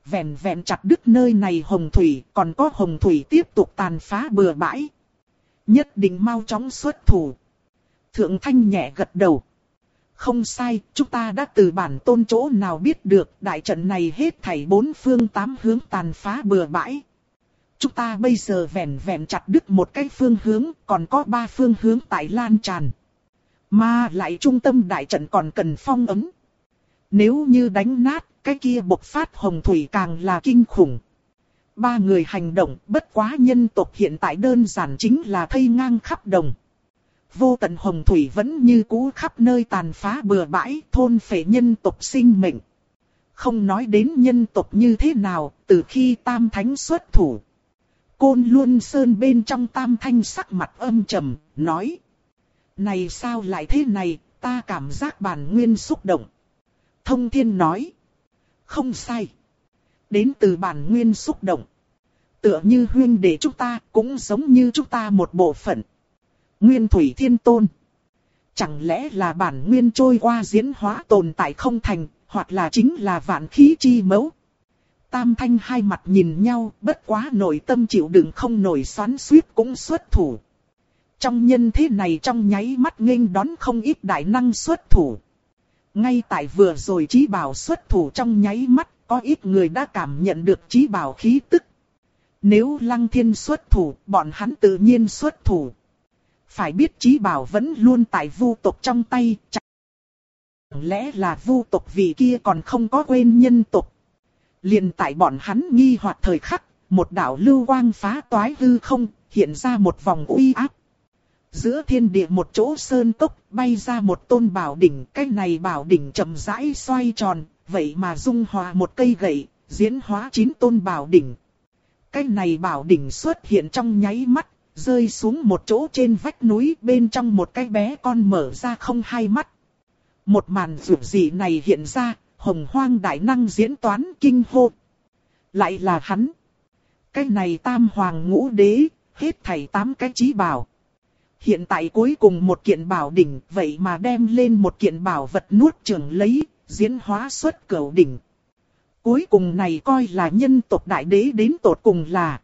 Vẹn vẹn chặt đứt nơi này hồng thủy, còn có hồng thủy tiếp tục tàn phá bừa bãi. Nhất định mau chóng xuất thủ. Thượng Thanh nhẹ gật đầu. Không sai, chúng ta đã từ bản tôn chỗ nào biết được đại trận này hết thảy bốn phương tám hướng tàn phá bừa bãi. Chúng ta bây giờ vẹn vẹn chặt đứt một cái phương hướng, còn có ba phương hướng tại lan tràn. Mà lại trung tâm đại trận còn cần phong ấm. Nếu như đánh nát, cái kia bộc phát hồng thủy càng là kinh khủng. Ba người hành động bất quá nhân tộc hiện tại đơn giản chính là thây ngang khắp đồng. Vô tận hồng thủy vẫn như cũ khắp nơi tàn phá bừa bãi thôn phệ nhân tộc sinh mệnh. Không nói đến nhân tộc như thế nào, từ khi tam thánh xuất thủ, Côn Luân Sơn bên trong tam thanh sắc mặt âm trầm, nói. Này sao lại thế này, ta cảm giác bản nguyên xúc động. Thông thiên nói. Không sai. Đến từ bản nguyên xúc động. Tựa như huyên để chúng ta cũng giống như chúng ta một bộ phận. Nguyên thủy thiên tôn. Chẳng lẽ là bản nguyên trôi qua diễn hóa tồn tại không thành, hoặc là chính là vạn khí chi mẫu. Tam thanh hai mặt nhìn nhau, bất quá nội tâm chịu đựng không nổi xoắn suýt cũng xuất thủ. Trong nhân thế này trong nháy mắt nghênh đón không ít đại năng xuất thủ. Ngay tại vừa rồi trí bảo xuất thủ trong nháy mắt, có ít người đã cảm nhận được trí bảo khí tức. Nếu lăng thiên xuất thủ, bọn hắn tự nhiên xuất thủ. Phải biết trí bảo vẫn luôn tại vu tộc trong tay, chẳng lẽ là vu tộc vì kia còn không có quên nhân tộc liền tại bọn hắn nghi hoặc thời khắc, một đạo lưu quang phá toái hư không, hiện ra một vòng uy áp. Giữa thiên địa một chỗ sơn tốc bay ra một tôn bảo đỉnh, cái này bảo đỉnh chậm rãi xoay tròn, vậy mà dung hòa một cây gậy, diễn hóa chín tôn bảo đỉnh. Cái này bảo đỉnh xuất hiện trong nháy mắt, rơi xuống một chỗ trên vách núi bên trong một cái bé con mở ra không hai mắt. Một màn rủi dị này hiện ra, hồng hoang đại năng diễn toán kinh hô. Lại là hắn. Cái này tam hoàng ngũ đế, hết thảy tám cái trí bảo. Hiện tại cuối cùng một kiện bảo đỉnh, vậy mà đem lên một kiện bảo vật nuốt trường lấy, diễn hóa xuất cửu đỉnh. Cuối cùng này coi là nhân tộc đại đế đến tột cùng là.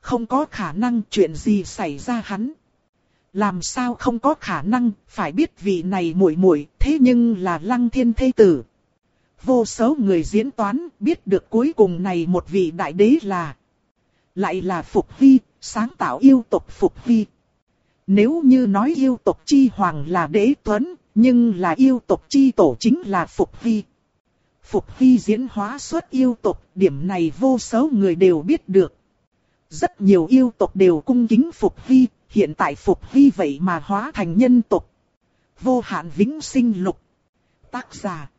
Không có khả năng chuyện gì xảy ra hắn. Làm sao không có khả năng, phải biết vị này muội muội, thế nhưng là lăng thiên thê tử. Vô số người diễn toán biết được cuối cùng này một vị đại đế là. Lại là Phục Vi, sáng tạo yêu tộc Phục Vi. Nếu như nói yêu tộc chi hoàng là đế tuấn, nhưng là yêu tộc chi tổ chính là Phục Vi. Phục Vi diễn hóa xuất yêu tộc, điểm này vô số người đều biết được. Rất nhiều yêu tộc đều cung kính Phục Vi, hiện tại Phục Vi vậy mà hóa thành nhân tộc. Vô hạn vĩnh sinh lục. Tác giả.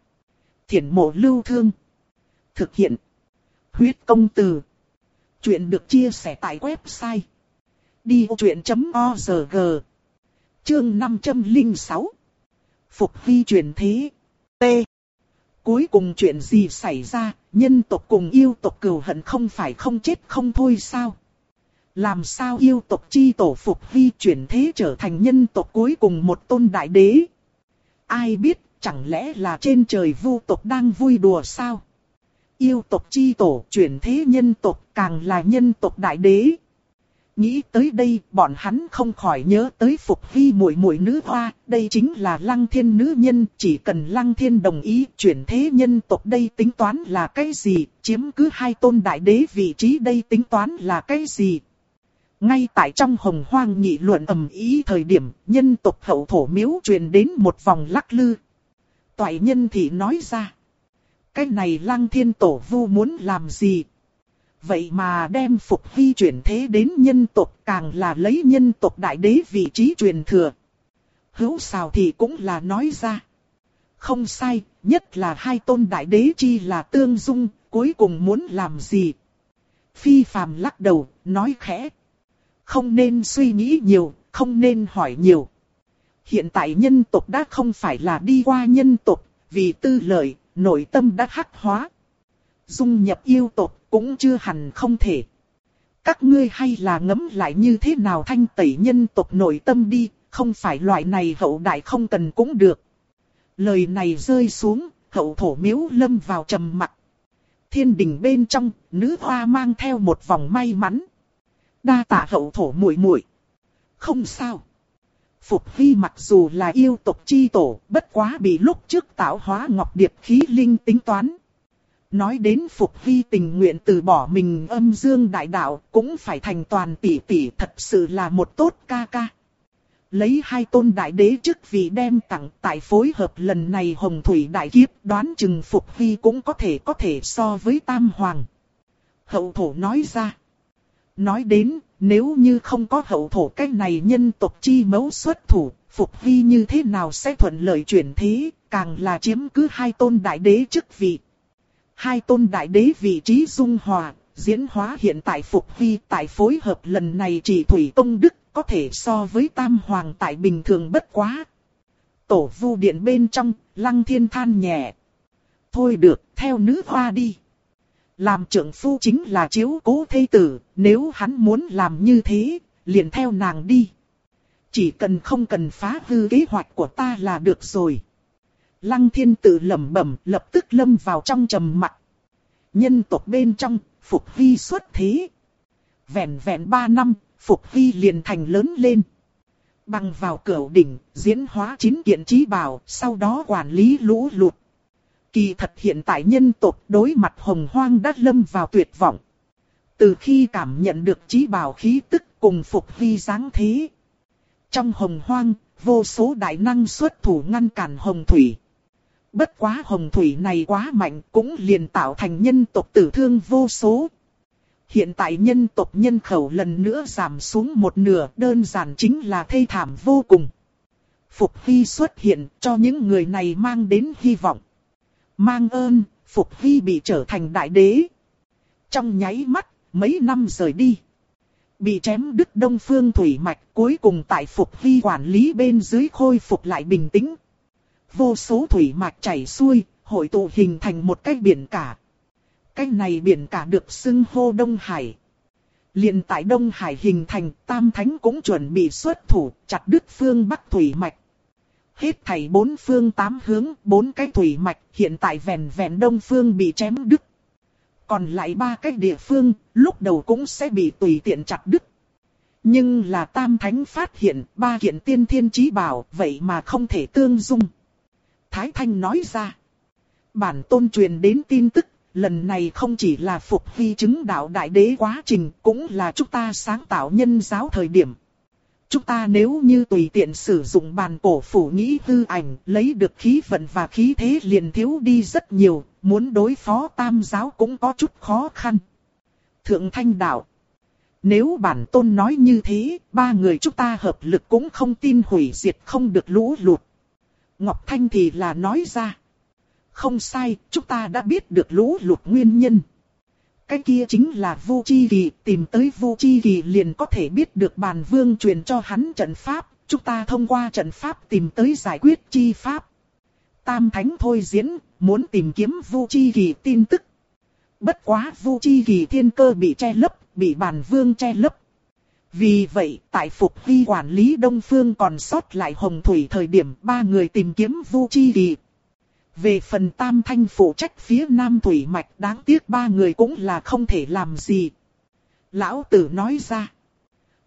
Thiển mộ lưu thương. Thực hiện. Huyết công từ. Chuyện được chia sẻ tại website. Đi truyện.org Chương 506 Phục vi truyền thế T Cuối cùng chuyện gì xảy ra, nhân tộc cùng yêu tộc cừu hận không phải không chết không thôi sao? Làm sao yêu tộc chi tổ phục vi chuyển thế trở thành nhân tộc cuối cùng một tôn đại đế? Ai biết, chẳng lẽ là trên trời vu tộc đang vui đùa sao? Yêu tộc chi tổ chuyển thế nhân tộc càng là nhân tộc đại đế. Nghĩ tới đây, bọn hắn không khỏi nhớ tới Phục Hy muội muội nữ hoa, đây chính là Lăng Thiên nữ nhân, chỉ cần Lăng Thiên đồng ý chuyển thế nhân tộc đây tính toán là cái gì, chiếm cứ hai tôn đại đế vị trí đây tính toán là cái gì. Ngay tại trong hồng hoang nghị luận ầm ý thời điểm, nhân tộc hậu thổ miếu truyền đến một vòng lắc lư. Toại nhân thì nói ra, cái này Lăng Thiên tổ vu muốn làm gì, Vậy mà đem Phục Hy chuyển thế đến nhân tộc càng là lấy nhân tộc đại đế vị trí truyền thừa. Hữu xào thì cũng là nói ra. Không sai, nhất là hai tôn đại đế chi là tương dung, cuối cùng muốn làm gì. Phi phàm lắc đầu, nói khẽ. Không nên suy nghĩ nhiều, không nên hỏi nhiều. Hiện tại nhân tộc đã không phải là đi qua nhân tộc, vì tư lợi, nội tâm đã hắc hóa. Dung nhập yêu tộc cũng chưa hẳn không thể. Các ngươi hay là ngấm lại như thế nào thanh tẩy nhân tộc nội tâm đi, không phải loại này hậu đại không cần cũng được. Lời này rơi xuống, hậu thổ miếu lâm vào trầm mặc. Thiên đình bên trong, nữ hoa mang theo một vòng may mắn. Đa tạ hậu thổ muội muội. Không sao. Phục Hy mặc dù là yêu tộc chi tổ, bất quá bị lúc trước tạo hóa ngọc điệp khí linh tính toán. Nói đến Phục Hy tình nguyện từ bỏ mình âm dương đại đạo cũng phải thành toàn tỷ tỷ thật sự là một tốt ca ca. Lấy hai tôn đại đế chức vị đem tặng tại phối hợp lần này hồng thủy đại kiếp đoán chừng Phục Hy cũng có thể có thể so với Tam Hoàng. Hậu thổ nói ra. Nói đến nếu như không có hậu thổ cách này nhân tộc chi mấu xuất thủ, Phục Vi như thế nào sẽ thuận lợi chuyển thế, càng là chiếm cứ hai tôn đại đế chức vị hai tôn đại đế vị trí dung hòa, diễn hóa hiện tại Phục Vi tại phối hợp lần này chỉ Thủy Tông Đức có thể so với Tam Hoàng tại bình thường bất quá. Tổ vu điện bên trong, lăng thiên than nhẹ. Thôi được, theo nữ hoa đi. Làm trưởng phu chính là chiếu cố thê tử, nếu hắn muốn làm như thế, liền theo nàng đi. Chỉ cần không cần phá hư kế hoạch của ta là được rồi. Lăng thiên tự lẩm bẩm lập tức lâm vào trong trầm mặc. Nhân tộc bên trong, Phục Hy xuất thế. Vẹn vẹn ba năm, Phục Hy liền thành lớn lên. Bằng vào cửa đỉnh, diễn hóa chín kiện trí bảo, sau đó quản lý lũ lụt. Kỳ thật hiện tại nhân tộc đối mặt hồng hoang đã lâm vào tuyệt vọng. Từ khi cảm nhận được trí bảo khí tức cùng Phục vi dáng thế. Trong hồng hoang, vô số đại năng xuất thủ ngăn cản hồng thủy. Bất quá hồng thủy này quá mạnh cũng liền tạo thành nhân tộc tử thương vô số. Hiện tại nhân tộc nhân khẩu lần nữa giảm xuống một nửa đơn giản chính là thê thảm vô cùng. Phục Hy xuất hiện cho những người này mang đến hy vọng. Mang ơn, Phục Hy bị trở thành đại đế. Trong nháy mắt, mấy năm rời đi. Bị chém đứt đông phương thủy mạch cuối cùng tại Phục Hy quản lý bên dưới khôi phục lại bình tĩnh. Vô số thủy mạch chảy xuôi, hội tụ hình thành một cái biển cả. Cái này biển cả được xưng hô Đông Hải. liền tại Đông Hải hình thành, Tam Thánh cũng chuẩn bị xuất thủ, chặt đứt phương Bắc thủy mạch. Hết thảy bốn phương tám hướng, bốn cái thủy mạch, hiện tại vẹn vẹn Đông phương bị chém đứt. Còn lại ba cái địa phương, lúc đầu cũng sẽ bị tùy tiện chặt đứt. Nhưng là Tam Thánh phát hiện ba kiện tiên thiên trí bảo, vậy mà không thể tương dung. Thái Thanh nói ra. Bản tôn truyền đến tin tức, lần này không chỉ là phục vi chứng đạo đại đế quá trình, cũng là chúng ta sáng tạo nhân giáo thời điểm. Chúng ta nếu như tùy tiện sử dụng bàn cổ phủ nghĩ hư ảnh, lấy được khí vận và khí thế liền thiếu đi rất nhiều, muốn đối phó tam giáo cũng có chút khó khăn. Thượng Thanh Đạo Nếu bản tôn nói như thế, ba người chúng ta hợp lực cũng không tin hủy diệt không được lũ lụt. Ngọc Thanh thì là nói ra. Không sai, chúng ta đã biết được lũ lụt nguyên nhân. Cái kia chính là vô Chi Kỳ, tìm tới vô Chi Kỳ liền có thể biết được bàn vương truyền cho hắn trận pháp, chúng ta thông qua trận pháp tìm tới giải quyết chi pháp. Tam Thánh thôi diễn, muốn tìm kiếm vô Chi Kỳ tin tức. Bất quá vô Chi Kỳ thiên cơ bị che lấp, bị bàn vương che lấp. Vì vậy, tại Phục Hy quản lý Đông Phương còn sót lại Hồng Thủy thời điểm ba người tìm kiếm vô Chi Kỳ. Về phần Tam Thanh phụ trách phía Nam Thủy Mạch đáng tiếc ba người cũng là không thể làm gì. Lão Tử nói ra.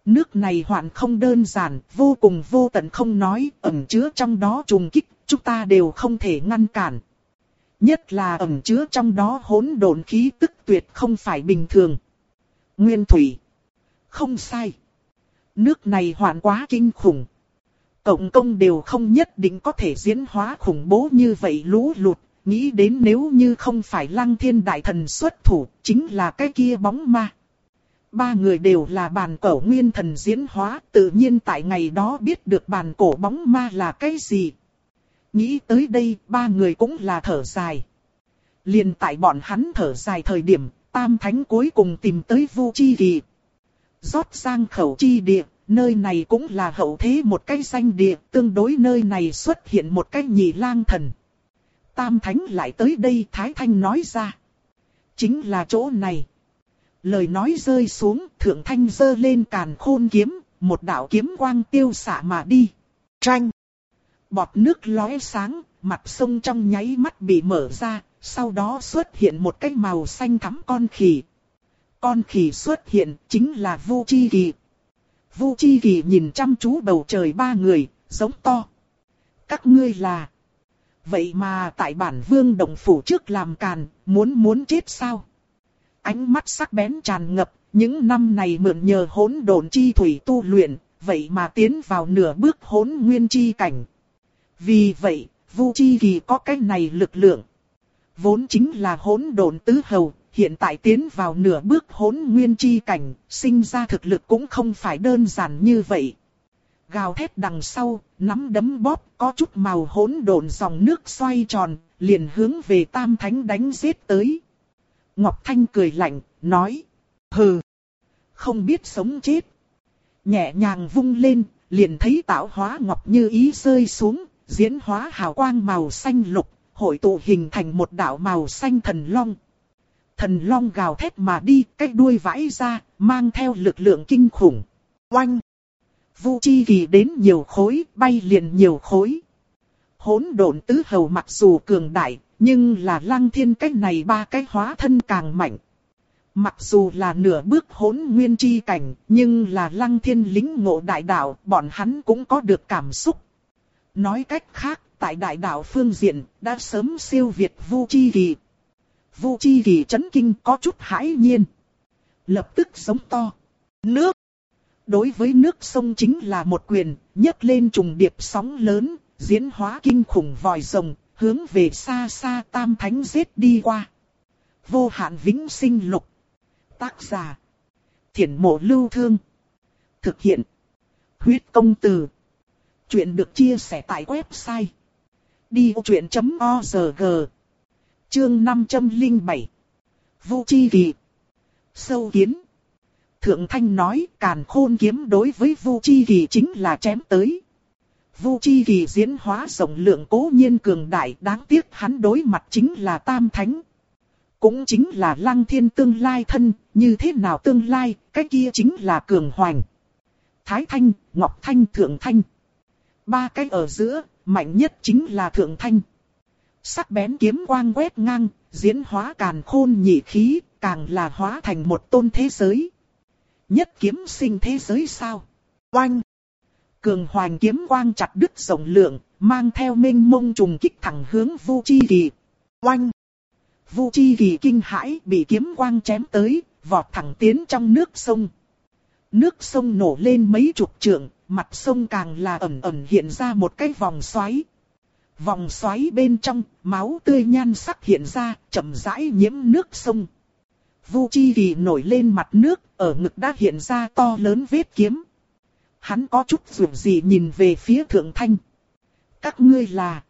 Nước này hoạn không đơn giản, vô cùng vô tận không nói, ẩn chứa trong đó trùng kích, chúng ta đều không thể ngăn cản. Nhất là ẩn chứa trong đó hỗn độn khí tức tuyệt không phải bình thường. Nguyên Thủy. Không sai. Nước này hoạn quá kinh khủng. Cộng công đều không nhất định có thể diễn hóa khủng bố như vậy lũ lụt. Nghĩ đến nếu như không phải lăng thiên đại thần xuất thủ, chính là cái kia bóng ma. Ba người đều là bàn cổ nguyên thần diễn hóa, tự nhiên tại ngày đó biết được bàn cổ bóng ma là cái gì. Nghĩ tới đây, ba người cũng là thở dài. liền tại bọn hắn thở dài thời điểm, tam thánh cuối cùng tìm tới Vu Chi Kỳ rót sang khẩu chi địa, nơi này cũng là hậu thế một cái danh địa, tương đối nơi này xuất hiện một cái nhị lang thần. Tam Thánh lại tới đây Thái Thanh nói ra. Chính là chỗ này. Lời nói rơi xuống, Thượng Thanh giơ lên càn khôn kiếm, một đạo kiếm quang tiêu xạ mà đi. Tranh. Bọt nước lóe sáng, mặt sông trong nháy mắt bị mở ra, sau đó xuất hiện một cái màu xanh thắm con khỉ, con khỉ xuất hiện chính là Vu Chi Kỳ. Vu Chi Kỳ nhìn chăm chú bầu trời ba người, giống to. Các ngươi là... Vậy mà tại bản vương đồng phủ trước làm càn, muốn muốn chết sao? Ánh mắt sắc bén tràn ngập, những năm này mượn nhờ hỗn độn chi thủy tu luyện, vậy mà tiến vào nửa bước hỗn nguyên chi cảnh. Vì vậy, Vu Chi Kỳ có cái này lực lượng. Vốn chính là hỗn độn tứ hầu, hiện tại tiến vào nửa bước hỗn nguyên chi cảnh, sinh ra thực lực cũng không phải đơn giản như vậy. Gào thét đằng sau, nắm đấm bóp, có chút màu hỗn độn dòng nước xoay tròn, liền hướng về Tam Thánh đánh giết tới. Ngọc Thanh cười lạnh, nói, hừ, không biết sống chết. Nhẹ nhàng vung lên, liền thấy tạo hóa ngọc như ý rơi xuống, diễn hóa hào quang màu xanh lục, hội tụ hình thành một đạo màu xanh thần long thần long gào thét mà đi, cái đuôi vãi ra, mang theo lực lượng kinh khủng. Oanh! Vu chi kỳ đến nhiều khối, bay liền nhiều khối. Hỗn độn tứ hầu mặc dù cường đại, Nhưng là lăng thiên cách này ba cái hóa thân càng mạnh. Mặc dù là nửa bước hỗn nguyên chi cảnh, nhưng là lăng thiên lính ngộ đại đạo, bọn hắn cũng có được cảm xúc. Nói cách khác, tại đại đạo phương diện, đã sớm siêu việt Vu Chi Kỳ. Vu Chi Kỳ chấn kinh có chút hãi nhiên. Lập tức giống to. Nước! Đối với nước sông chính là một quyền, nhấc lên trùng điệp sóng lớn, diễn hóa kinh khủng vòi rồng, hướng về xa xa tam thánh giết đi qua. Vô hạn vĩnh sinh lục. Tác giả. Thiển mộ lưu thương. Thực hiện. Huyết công từ. Chuyện được chia sẻ tại website. Đi vô chuyện.org Chương 507 Vũ Chi Kỳ Sâu Kiến Thượng Thanh nói càn khôn kiếm đối với Vu Chi Kỳ chính là chém tới. Vu Chi Kỳ diễn hóa rộng lượng cố nhiên cường đại đáng tiếc hắn đối mặt chính là Tam Thánh. Cũng chính là Lăng Thiên tương lai thân, như thế nào tương lai, cái kia chính là cường hoành. Thái Thanh, Ngọc Thanh, Thượng Thanh. Ba cái ở giữa, mạnh nhất chính là Thượng Thanh. Sắc bén kiếm quang quét ngang, diễn hóa càn khôn nhị khí, càng là hóa thành một tôn thế giới. Nhất kiếm sinh thế giới sao? Oanh! Cường hoành kiếm quang chặt đứt rộng lượng, mang theo minh mông trùng kích thẳng hướng Vu Chi Kỳ. Oanh! Vu Chi Kỳ kinh hãi bị kiếm quang chém tới, vọt thẳng tiến trong nước sông. Nước sông nổ lên mấy chục trượng, mặt sông càng là ẩn ẩn hiện ra một cái vòng xoáy. Vòng xoáy bên trong, máu tươi nhan sắc hiện ra, chậm rãi nhiễm nước sông. Vu Chi Kỳ nổi lên mặt nước, ở ngực đã hiện ra to lớn vết kiếm. Hắn có chút dù gì nhìn về phía Thượng Thanh. Các ngươi là...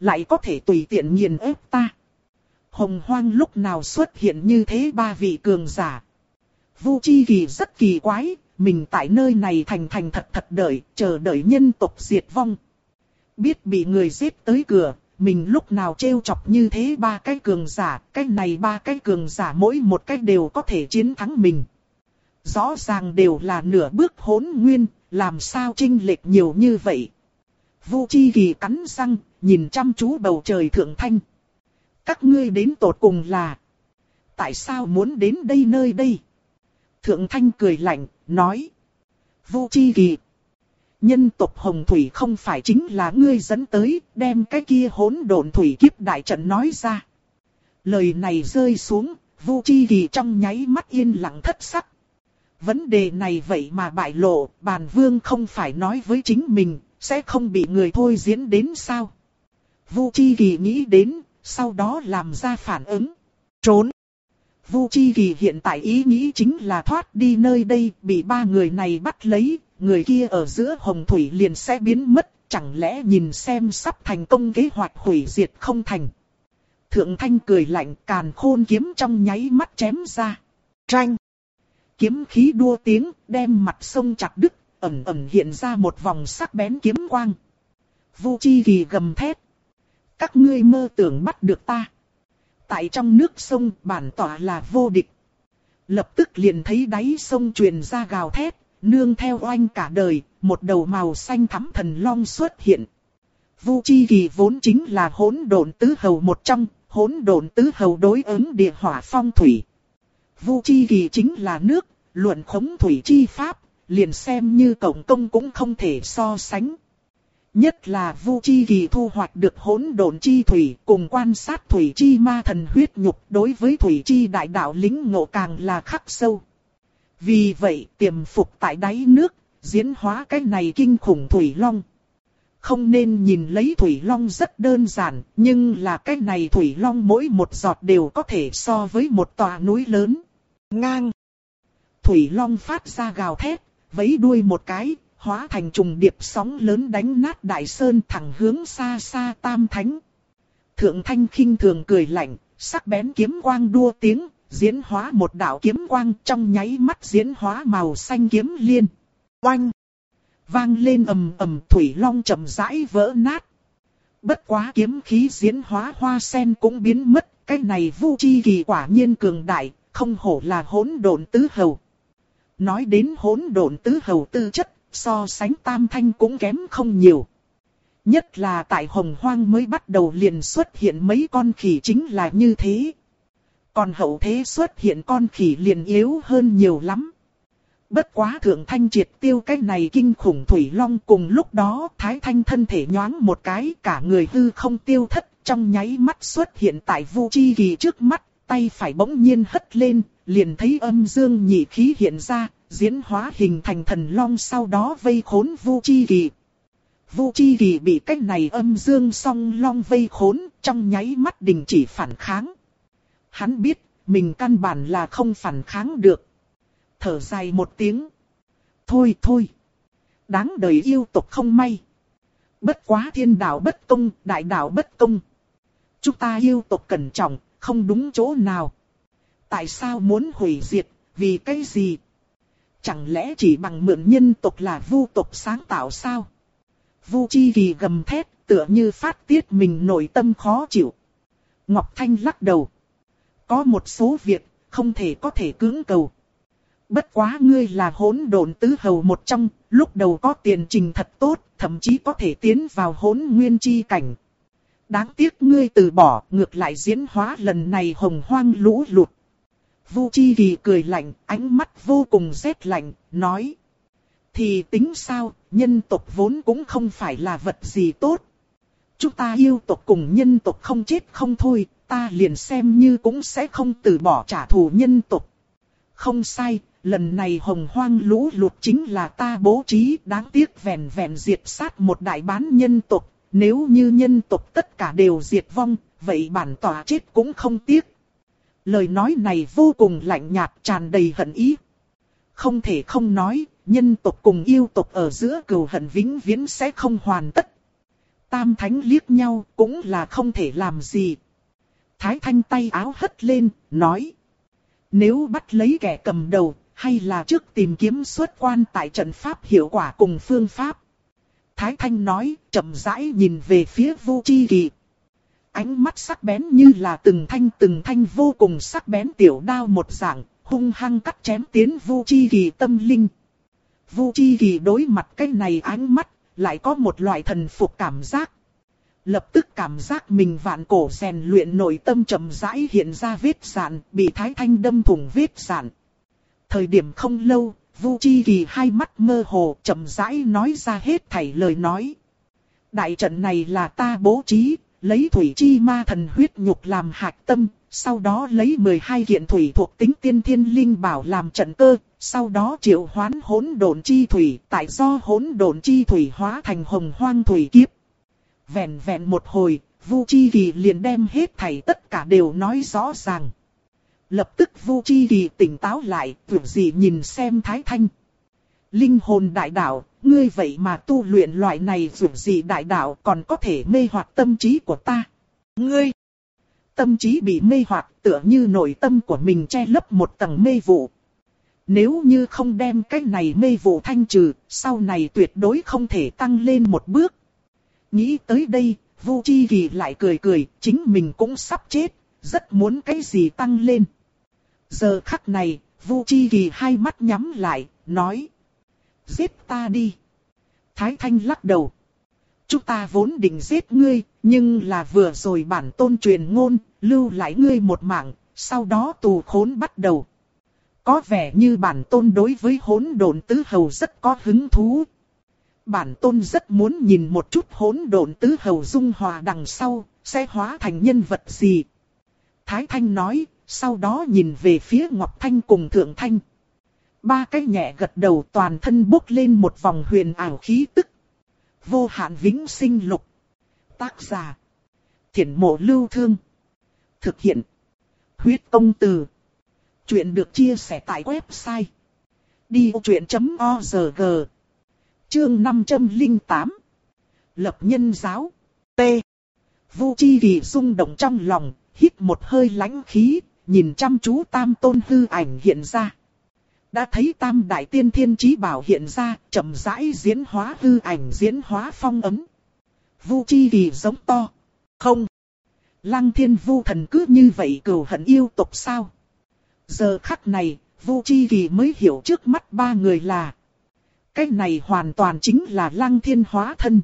Lại có thể tùy tiện nghiền ép ta. Hồng hoang lúc nào xuất hiện như thế ba vị cường giả. Vu Chi Kỳ rất kỳ quái, mình tại nơi này thành thành thật thật đợi, chờ đợi nhân tộc diệt vong. Biết bị người giết tới cửa, mình lúc nào trêu chọc như thế ba cái cường giả, cái này ba cái cường giả mỗi một cái đều có thể chiến thắng mình. Rõ ràng đều là nửa bước hỗn nguyên, làm sao trinh lệch nhiều như vậy. Vu Chi Kỳ cắn răng, nhìn chăm chú bầu trời thượng thanh. Các ngươi đến tột cùng là... Tại sao muốn đến đây nơi đây? Thượng thanh cười lạnh, nói. Vu Chi Kỳ. Nhân tộc Hồng Thủy không phải chính là ngươi dẫn tới, đem cái kia hỗn độn thủy kiếp đại trận nói ra. Lời này rơi xuống, Vu Chi Kỳ trong nháy mắt yên lặng thất sắc. Vấn đề này vậy mà bại lộ, bàn vương không phải nói với chính mình, sẽ không bị người thôi diễn đến sao. Vu Chi Kỳ nghĩ đến, sau đó làm ra phản ứng. Trốn. Vu Chi Kỳ hiện tại ý nghĩ chính là thoát đi nơi đây, bị ba người này bắt lấy, người kia ở giữa hồng thủy liền sẽ biến mất, chẳng lẽ nhìn xem sắp thành công kế hoạch hủy diệt không thành. Thượng Thanh cười lạnh càn khôn kiếm trong nháy mắt chém ra. Tranh. Kiếm khí đua tiếng, đem mặt sông chặt đứt, ẩn ẩn hiện ra một vòng sắc bén kiếm quang. Vu Chi Kỳ gầm thét. Các ngươi mơ tưởng bắt được ta. Tại trong nước sông bản tỏa là vô địch. Lập tức liền thấy đáy sông truyền ra gào thét, nương theo oanh cả đời, một đầu màu xanh thắm thần long xuất hiện. Vu Chi Kỳ vốn chính là hỗn độn tứ hầu một trong, hỗn độn tứ hầu đối ứng địa hỏa phong thủy. Vu Chi Kỳ chính là nước, luận khống thủy chi pháp, liền xem như cộng công cũng không thể so sánh. Nhất là Vu Chi Kỳ thu hoạch được hỗn độn chi thủy cùng quan sát thủy chi ma thần huyết nhục đối với thủy chi đại đạo lính ngộ càng là khắc sâu. Vì vậy tiềm phục tại đáy nước, diễn hóa cái này kinh khủng thủy long. Không nên nhìn lấy thủy long rất đơn giản, nhưng là cái này thủy long mỗi một giọt đều có thể so với một tòa núi lớn. Ngang. Thủy long phát ra gào thét, vấy đuôi một cái, hóa thành trùng điệp sóng lớn đánh nát đại sơn thẳng hướng xa xa tam thánh. Thượng thanh khinh thường cười lạnh, sắc bén kiếm quang đua tiếng, diễn hóa một đạo kiếm quang trong nháy mắt diễn hóa màu xanh kiếm liên. Oanh! Vang lên ầm ầm thủy long chậm rãi vỡ nát. Bất quá kiếm khí diễn hóa hoa sen cũng biến mất, cái này vu chi kỳ quả nhiên cường đại, không hổ là hỗn độn tứ hầu. Nói đến hỗn độn tứ hầu tư chất, so sánh tam thanh cũng kém không nhiều. Nhất là tại hồng hoang mới bắt đầu liền xuất hiện mấy con khỉ chính là như thế. Còn hậu thế xuất hiện con khỉ liền yếu hơn nhiều lắm. Bất quá thượng thanh triệt tiêu cái này kinh khủng thủy long cùng lúc đó thái thanh thân thể nhoáng một cái cả người hư không tiêu thất trong nháy mắt xuất hiện tại vu chi kỳ trước mắt, tay phải bỗng nhiên hất lên, liền thấy âm dương nhị khí hiện ra, diễn hóa hình thành thần long sau đó vây khốn vu chi kỳ. Vu chi kỳ bị cái này âm dương song long vây khốn, trong nháy mắt đình chỉ phản kháng. Hắn biết, mình căn bản là không phản kháng được. Thở dài một tiếng. Thôi thôi. Đáng đời yêu tộc không may. Bất quá thiên đạo bất công, đại đạo bất công. Chúng ta yêu tộc cẩn trọng, không đúng chỗ nào. Tại sao muốn hủy diệt, vì cái gì? Chẳng lẽ chỉ bằng mượn nhân tộc là vu tộc sáng tạo sao? Vu chi kỳ gầm thét, tựa như phát tiết mình nội tâm khó chịu. Ngọc Thanh lắc đầu. Có một số việc, không thể có thể cưỡng cầu. Bất quá ngươi là hỗn độn tứ hầu một trong, lúc đầu có tiền trình thật tốt, thậm chí có thể tiến vào hỗn nguyên chi cảnh. Đáng tiếc ngươi từ bỏ, ngược lại diễn hóa lần này hồng hoang lũ lụt. Vu Chi Kỳ cười lạnh, ánh mắt vô cùng rét lạnh, nói. Thì tính sao, nhân tộc vốn cũng không phải là vật gì tốt. Chúng ta yêu tộc cùng nhân tộc không chết không thôi, ta liền xem như cũng sẽ không từ bỏ trả thù nhân tộc. Không sai, lần này hồng hoang lũ lụt chính là ta bố trí đáng tiếc vẹn vẹn diệt sát một đại bán nhân tộc. Nếu như nhân tộc tất cả đều diệt vong, vậy bản tỏa chết cũng không tiếc. Lời nói này vô cùng lạnh nhạt tràn đầy hận ý. Không thể không nói, nhân tộc cùng yêu tộc ở giữa cừu hận vĩnh viễn sẽ không hoàn tất. Tam thánh liếc nhau cũng là không thể làm gì. Thái thanh tay áo hất lên, nói. Nếu bắt lấy kẻ cầm đầu, hay là trước tìm kiếm xuất quan tại trận pháp hiệu quả cùng phương pháp. Thái Thanh nói, chậm rãi nhìn về phía Vu Chi Kỳ. Ánh mắt sắc bén như là từng thanh từng thanh vô cùng sắc bén tiểu đao một dạng, hung hăng cắt chém tiến Vu Chi Kỳ tâm linh. Vu Chi Kỳ đối mặt cái này ánh mắt, lại có một loại thần phục cảm giác. Lập tức cảm giác mình vạn cổ rèn luyện nội tâm chậm rãi hiện ra vết sạn, bị Thái Thanh đâm thủng vết sạn. Thời điểm không lâu, Vu Chi Kỳ hai mắt mơ hồ chậm rãi nói ra hết thảy lời nói. Đại trận này là ta bố trí, lấy thủy chi ma thần huyết nhục làm hạch tâm, sau đó lấy 12 kiện thủy thuộc tính tiên thiên linh bảo làm trận cơ, sau đó triệu hoán hỗn độn chi thủy, tại do hỗn độn chi thủy hóa thành hồng hoang thủy kiếp. Vẹn vẹn một hồi, Vu Chi Kỳ liền đem hết thảy tất cả đều nói rõ ràng. Lập tức Vu Chi Kỳ tỉnh táo lại, tưởng gì nhìn xem Thái Thanh. Linh hồn đại đạo, ngươi vậy mà tu luyện loại này tưởng gì đại đạo còn có thể mê hoặc tâm trí của ta. Ngươi, tâm trí bị mê hoặc tựa như nội tâm của mình che lấp một tầng mê vụ. Nếu như không đem cái này mê vụ thanh trừ, sau này tuyệt đối không thể tăng lên một bước. Nghĩ tới đây, Vu Chi Kỳ lại cười cười, chính mình cũng sắp chết, rất muốn cái gì tăng lên. Giờ khắc này, Vu Chi Kỳ hai mắt nhắm lại, nói. Giết ta đi. Thái Thanh lắc đầu. Chúng ta vốn định giết ngươi, nhưng là vừa rồi bản tôn truyền ngôn, lưu lại ngươi một mạng, sau đó tù khốn bắt đầu. Có vẻ như bản tôn đối với hỗn độn tứ hầu rất có hứng thú. Bản tôn rất muốn nhìn một chút hỗn độn tứ hầu dung hòa đằng sau, sẽ hóa thành nhân vật gì. Thái Thanh nói, sau đó nhìn về phía Ngọc Thanh cùng Thượng Thanh. Ba cái nhẹ gật đầu toàn thân bốc lên một vòng huyền ảo khí tức. Vô hạn vĩnh sinh lục. Tác giả. Thiển mộ lưu thương. Thực hiện. Huyết công từ. Chuyện được chia sẻ tại website. Đi vô chuyện.org Chương 508 Lập nhân giáo T. Vu Chi Kỳ rung động trong lòng, hít một hơi lãnh khí, nhìn chăm chú tam tôn hư ảnh hiện ra. Đã thấy tam đại tiên thiên trí bảo hiện ra, chậm rãi diễn hóa hư ảnh diễn hóa phong ấm. Vu chi kỳ giống to. Không. Lăng thiên vu thần cứ như vậy cầu hận yêu tộc sao? Giờ khắc này, vu chi kỳ mới hiểu trước mắt ba người là. Cái này hoàn toàn chính là lăng thiên hóa thân.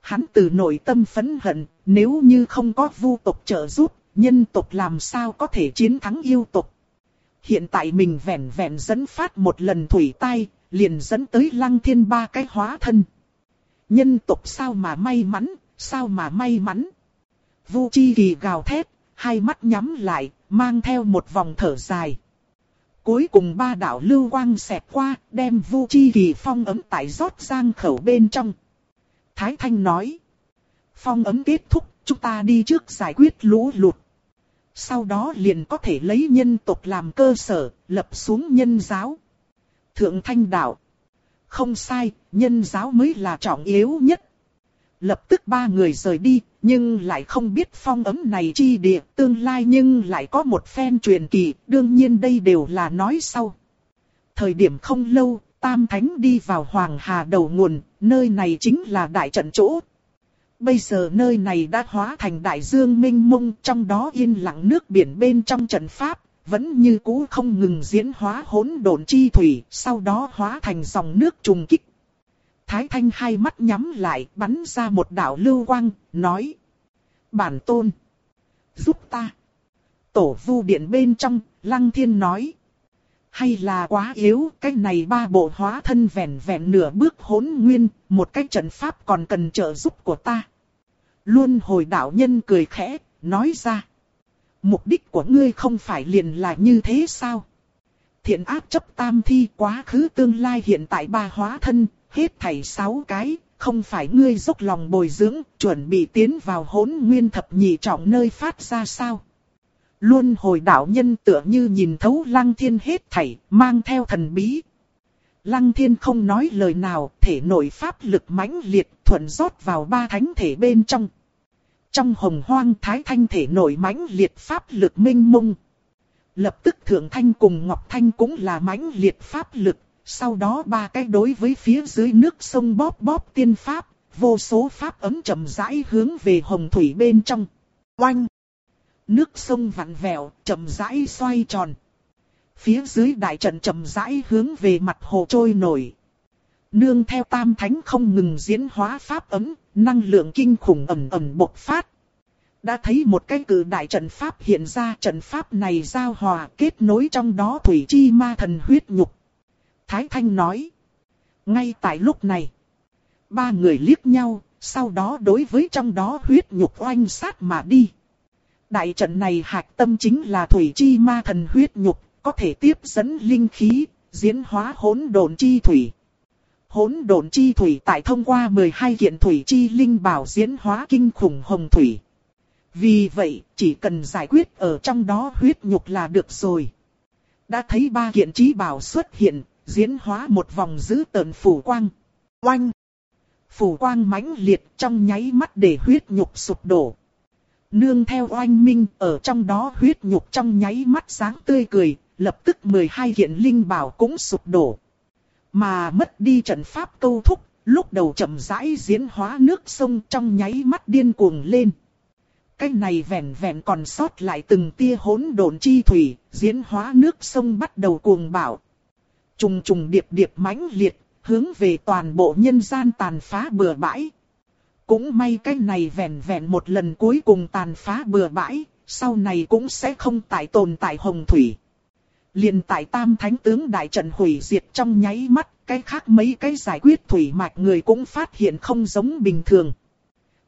Hắn từ nội tâm phẫn hận, nếu như không có vu tộc trợ giúp, nhân tộc làm sao có thể chiến thắng yêu tộc. Hiện tại mình vẹn vẹn dẫn phát một lần thủy tai, liền dẫn tới lăng thiên ba cái hóa thân. Nhân tộc sao mà may mắn, sao mà may mắn. Vu Chi Kỳ gào thét, hai mắt nhắm lại, mang theo một vòng thở dài. Cuối cùng ba đạo lưu quang xẹp qua, đem Vu Chi Kỳ phong ấm tại rót giang khẩu bên trong. Thái Thanh nói. Phong ấm kết thúc, chúng ta đi trước giải quyết lũ lụt. Sau đó liền có thể lấy nhân tộc làm cơ sở, lập xuống nhân giáo. Thượng Thanh đạo. Không sai, nhân giáo mới là trọng yếu nhất. Lập tức ba người rời đi, nhưng lại không biết phong ấm này chi địa, tương lai nhưng lại có một phen truyền kỳ, đương nhiên đây đều là nói sau. Thời điểm không lâu, Tam Thánh đi vào Hoàng Hà đầu nguồn, nơi này chính là đại trận chỗ. Bây giờ nơi này đã hóa thành đại dương minh mông, trong đó yên lặng nước biển bên trong trận pháp, vẫn như cũ không ngừng diễn hóa hỗn độn chi thủy, sau đó hóa thành dòng nước trùng kích. Thái Thanh hai mắt nhắm lại, bắn ra một đạo lưu quang, nói. Bản tôn, giúp ta. Tổ vu điện bên trong, Lăng Thiên nói. Hay là quá yếu, cái này ba bộ hóa thân vẹn vẹn nửa bước hỗn nguyên, một cái trận pháp còn cần trợ giúp của ta. Luôn hồi đạo nhân cười khẽ, nói ra. Mục đích của ngươi không phải liền là như thế sao? Thiện áp chấp tam thi quá khứ tương lai hiện tại ba hóa thân, hết thảy sáu cái, không phải ngươi dốc lòng bồi dưỡng, chuẩn bị tiến vào hỗn nguyên thập nhị trọng nơi phát ra sao? Luôn hồi đạo nhân tựa như nhìn thấu lăng thiên hết thảy, mang theo thần bí. Lăng thiên không nói lời nào, thể nội pháp lực mãnh liệt thuận rót vào ba thánh thể bên trong. Trong hồng hoang thái thanh thể nội mãnh liệt pháp lực minh mông. Lập tức thượng thanh cùng ngọc thanh cũng là mãnh liệt pháp lực, sau đó ba cái đối với phía dưới nước sông bóp bóp tiên pháp, vô số pháp ấm chậm rãi hướng về hồng thủy bên trong. Oanh! Nước sông vặn vẹo, chậm rãi xoay tròn. Phía dưới đại trận chậm rãi hướng về mặt hồ trôi nổi. Nương theo tam thánh không ngừng diễn hóa pháp ấm, năng lượng kinh khủng ẩm ẩm bộc phát. Đã thấy một cái cử đại trận pháp hiện ra trận pháp này giao hòa kết nối trong đó thủy chi ma thần huyết nhục. Thái Thanh nói. Ngay tại lúc này, ba người liếc nhau, sau đó đối với trong đó huyết nhục oanh sát mà đi. Đại trận này hạch tâm chính là thủy chi ma thần huyết nhục, có thể tiếp dẫn linh khí, diễn hóa hỗn độn chi thủy. Hỗn độn chi thủy tại thông qua 12 kiện thủy chi linh bảo diễn hóa kinh khủng hồng thủy. Vì vậy, chỉ cần giải quyết ở trong đó huyết nhục là được rồi. Đã thấy ba kiện trí bảo xuất hiện, diễn hóa một vòng giữ tợn phủ quang. Oanh! Phủ quang mãnh liệt trong nháy mắt để huyết nhục sụp đổ. Nương theo oanh minh ở trong đó huyết nhục trong nháy mắt sáng tươi cười, lập tức 12 hiện linh bảo cũng sụp đổ. Mà mất đi trận pháp câu thúc, lúc đầu chậm rãi diễn hóa nước sông trong nháy mắt điên cuồng lên. Cái này vẹn vẹn còn sót lại từng tia hỗn độn chi thủy, diễn hóa nước sông bắt đầu cuồng bạo. Trùng trùng điệp điệp mãnh liệt, hướng về toàn bộ nhân gian tàn phá bừa bãi. Cũng may cái này vẹn vẹn một lần cuối cùng tàn phá bừa bãi, sau này cũng sẽ không tại tồn tại hồng thủy. liền tại tam thánh tướng đại trận hủy diệt trong nháy mắt, cái khác mấy cái giải quyết thủy mạch người cũng phát hiện không giống bình thường.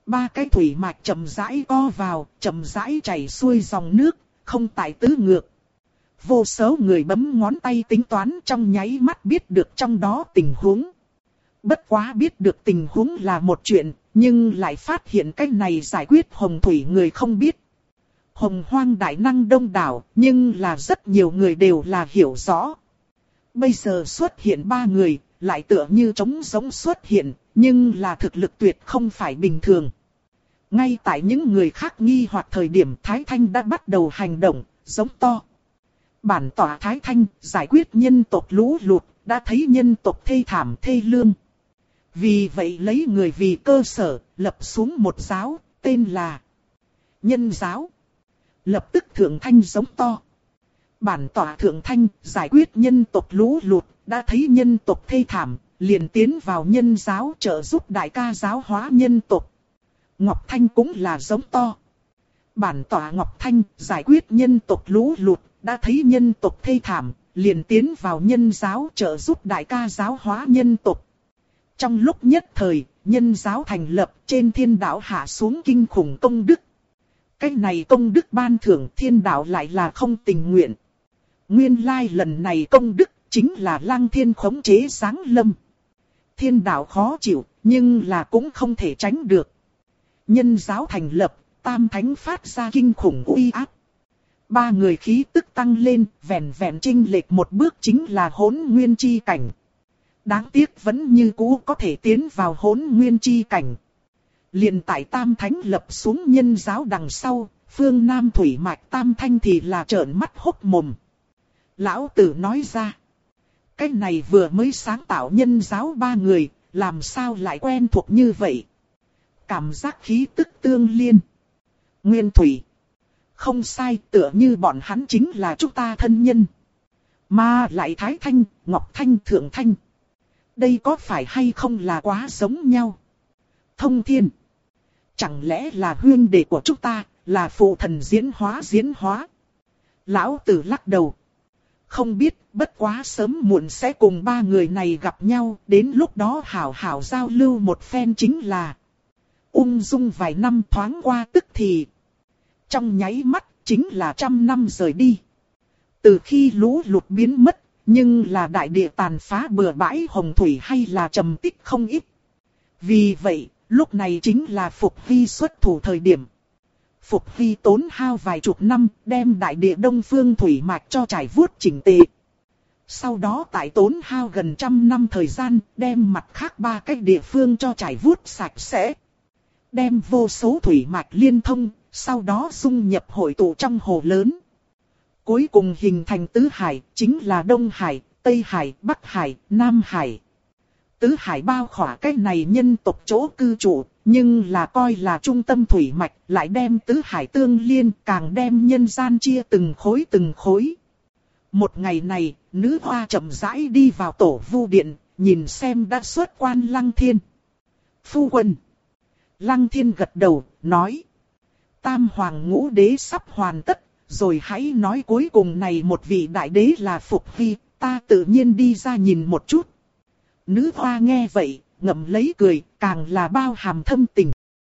Ba cái thủy mạch chậm rãi co vào, chậm rãi chảy xuôi dòng nước, không tại tứ ngược. Vô số người bấm ngón tay tính toán trong nháy mắt biết được trong đó tình huống. Bất quá biết được tình huống là một chuyện, nhưng lại phát hiện cách này giải quyết hồng thủy người không biết. Hồng hoang đại năng đông đảo, nhưng là rất nhiều người đều là hiểu rõ. Bây giờ xuất hiện ba người, lại tựa như trống giống xuất hiện, nhưng là thực lực tuyệt không phải bình thường. Ngay tại những người khác nghi hoặc thời điểm Thái Thanh đã bắt đầu hành động, giống to. Bản tỏa Thái Thanh giải quyết nhân tộc lũ lụt, đã thấy nhân tộc thê thảm thê lương. Vì vậy lấy người vì cơ sở, lập xuống một giáo, tên là Nhân giáo. Lập tức Thượng Thanh giống to. Bản tỏa Thượng Thanh giải quyết nhân tộc lũ lụt, đã thấy nhân tộc thê thảm, liền tiến vào nhân giáo trợ giúp đại ca giáo hóa nhân tộc. Ngọc Thanh cũng là giống to. Bản tỏa Ngọc Thanh giải quyết nhân tộc lũ lụt, đã thấy nhân tộc thê thảm, liền tiến vào nhân giáo trợ giúp đại ca giáo hóa nhân tộc. Trong lúc nhất thời, nhân giáo thành lập trên thiên đạo hạ xuống kinh khủng công đức. Cái này công đức ban thưởng thiên đạo lại là không tình nguyện. Nguyên lai lần này công đức chính là lăng thiên khống chế sáng lâm. Thiên đạo khó chịu, nhưng là cũng không thể tránh được. Nhân giáo thành lập, tam thánh phát ra kinh khủng uy áp. Ba người khí tức tăng lên, vẹn vẹn trinh lệch một bước chính là hỗn nguyên chi cảnh. Đáng tiếc vẫn như cũ có thể tiến vào hỗn nguyên chi cảnh. liền tại tam thánh lập xuống nhân giáo đằng sau, phương Nam Thủy Mạch Tam Thanh thì là trợn mắt hốc mồm. Lão tử nói ra. Cái này vừa mới sáng tạo nhân giáo ba người, làm sao lại quen thuộc như vậy? Cảm giác khí tức tương liên. Nguyên Thủy. Không sai tựa như bọn hắn chính là chúng ta thân nhân. Mà lại Thái Thanh, Ngọc Thanh, Thượng Thanh. Đây có phải hay không là quá giống nhau? Thông thiên. Chẳng lẽ là huyên đệ của chúng ta, là phụ thần diễn hóa diễn hóa? Lão tử lắc đầu. Không biết, bất quá sớm muộn sẽ cùng ba người này gặp nhau, đến lúc đó hảo hảo giao lưu một phen chính là. Ung dung vài năm thoáng qua tức thì. Trong nháy mắt, chính là trăm năm rời đi. Từ khi lũ lụt biến mất, nhưng là đại địa tàn phá bừa bãi hồng thủy hay là trầm tích không ít. Vì vậy, lúc này chính là Phục Hy xuất thủ thời điểm. Phục Hy tốn hao vài chục năm đem đại địa đông phương thủy mạch cho trải vuốt chỉnh tề. Sau đó tại tốn hao gần trăm năm thời gian đem mặt khác ba cái địa phương cho trải vuốt sạch sẽ. Đem vô số thủy mạch liên thông, sau đó dung nhập hội tụ trong hồ lớn. Cuối cùng hình thành tứ hải, chính là Đông Hải, Tây Hải, Bắc Hải, Nam Hải. Tứ hải bao khỏa cái này nhân tộc chỗ cư trụ, nhưng là coi là trung tâm thủy mạch, lại đem tứ hải tương liên, càng đem nhân gian chia từng khối từng khối. Một ngày này, nữ hoa chậm rãi đi vào tổ vu điện, nhìn xem đã xuất quan lăng thiên. Phu quân. Lăng thiên gật đầu, nói. Tam hoàng ngũ đế sắp hoàn tất, rồi hãy nói cuối cùng này một vị đại đế là Phục Hy, ta tự nhiên đi ra nhìn một chút. Nữ hoa nghe vậy, ngậm lấy cười, càng là bao hàm thâm tình.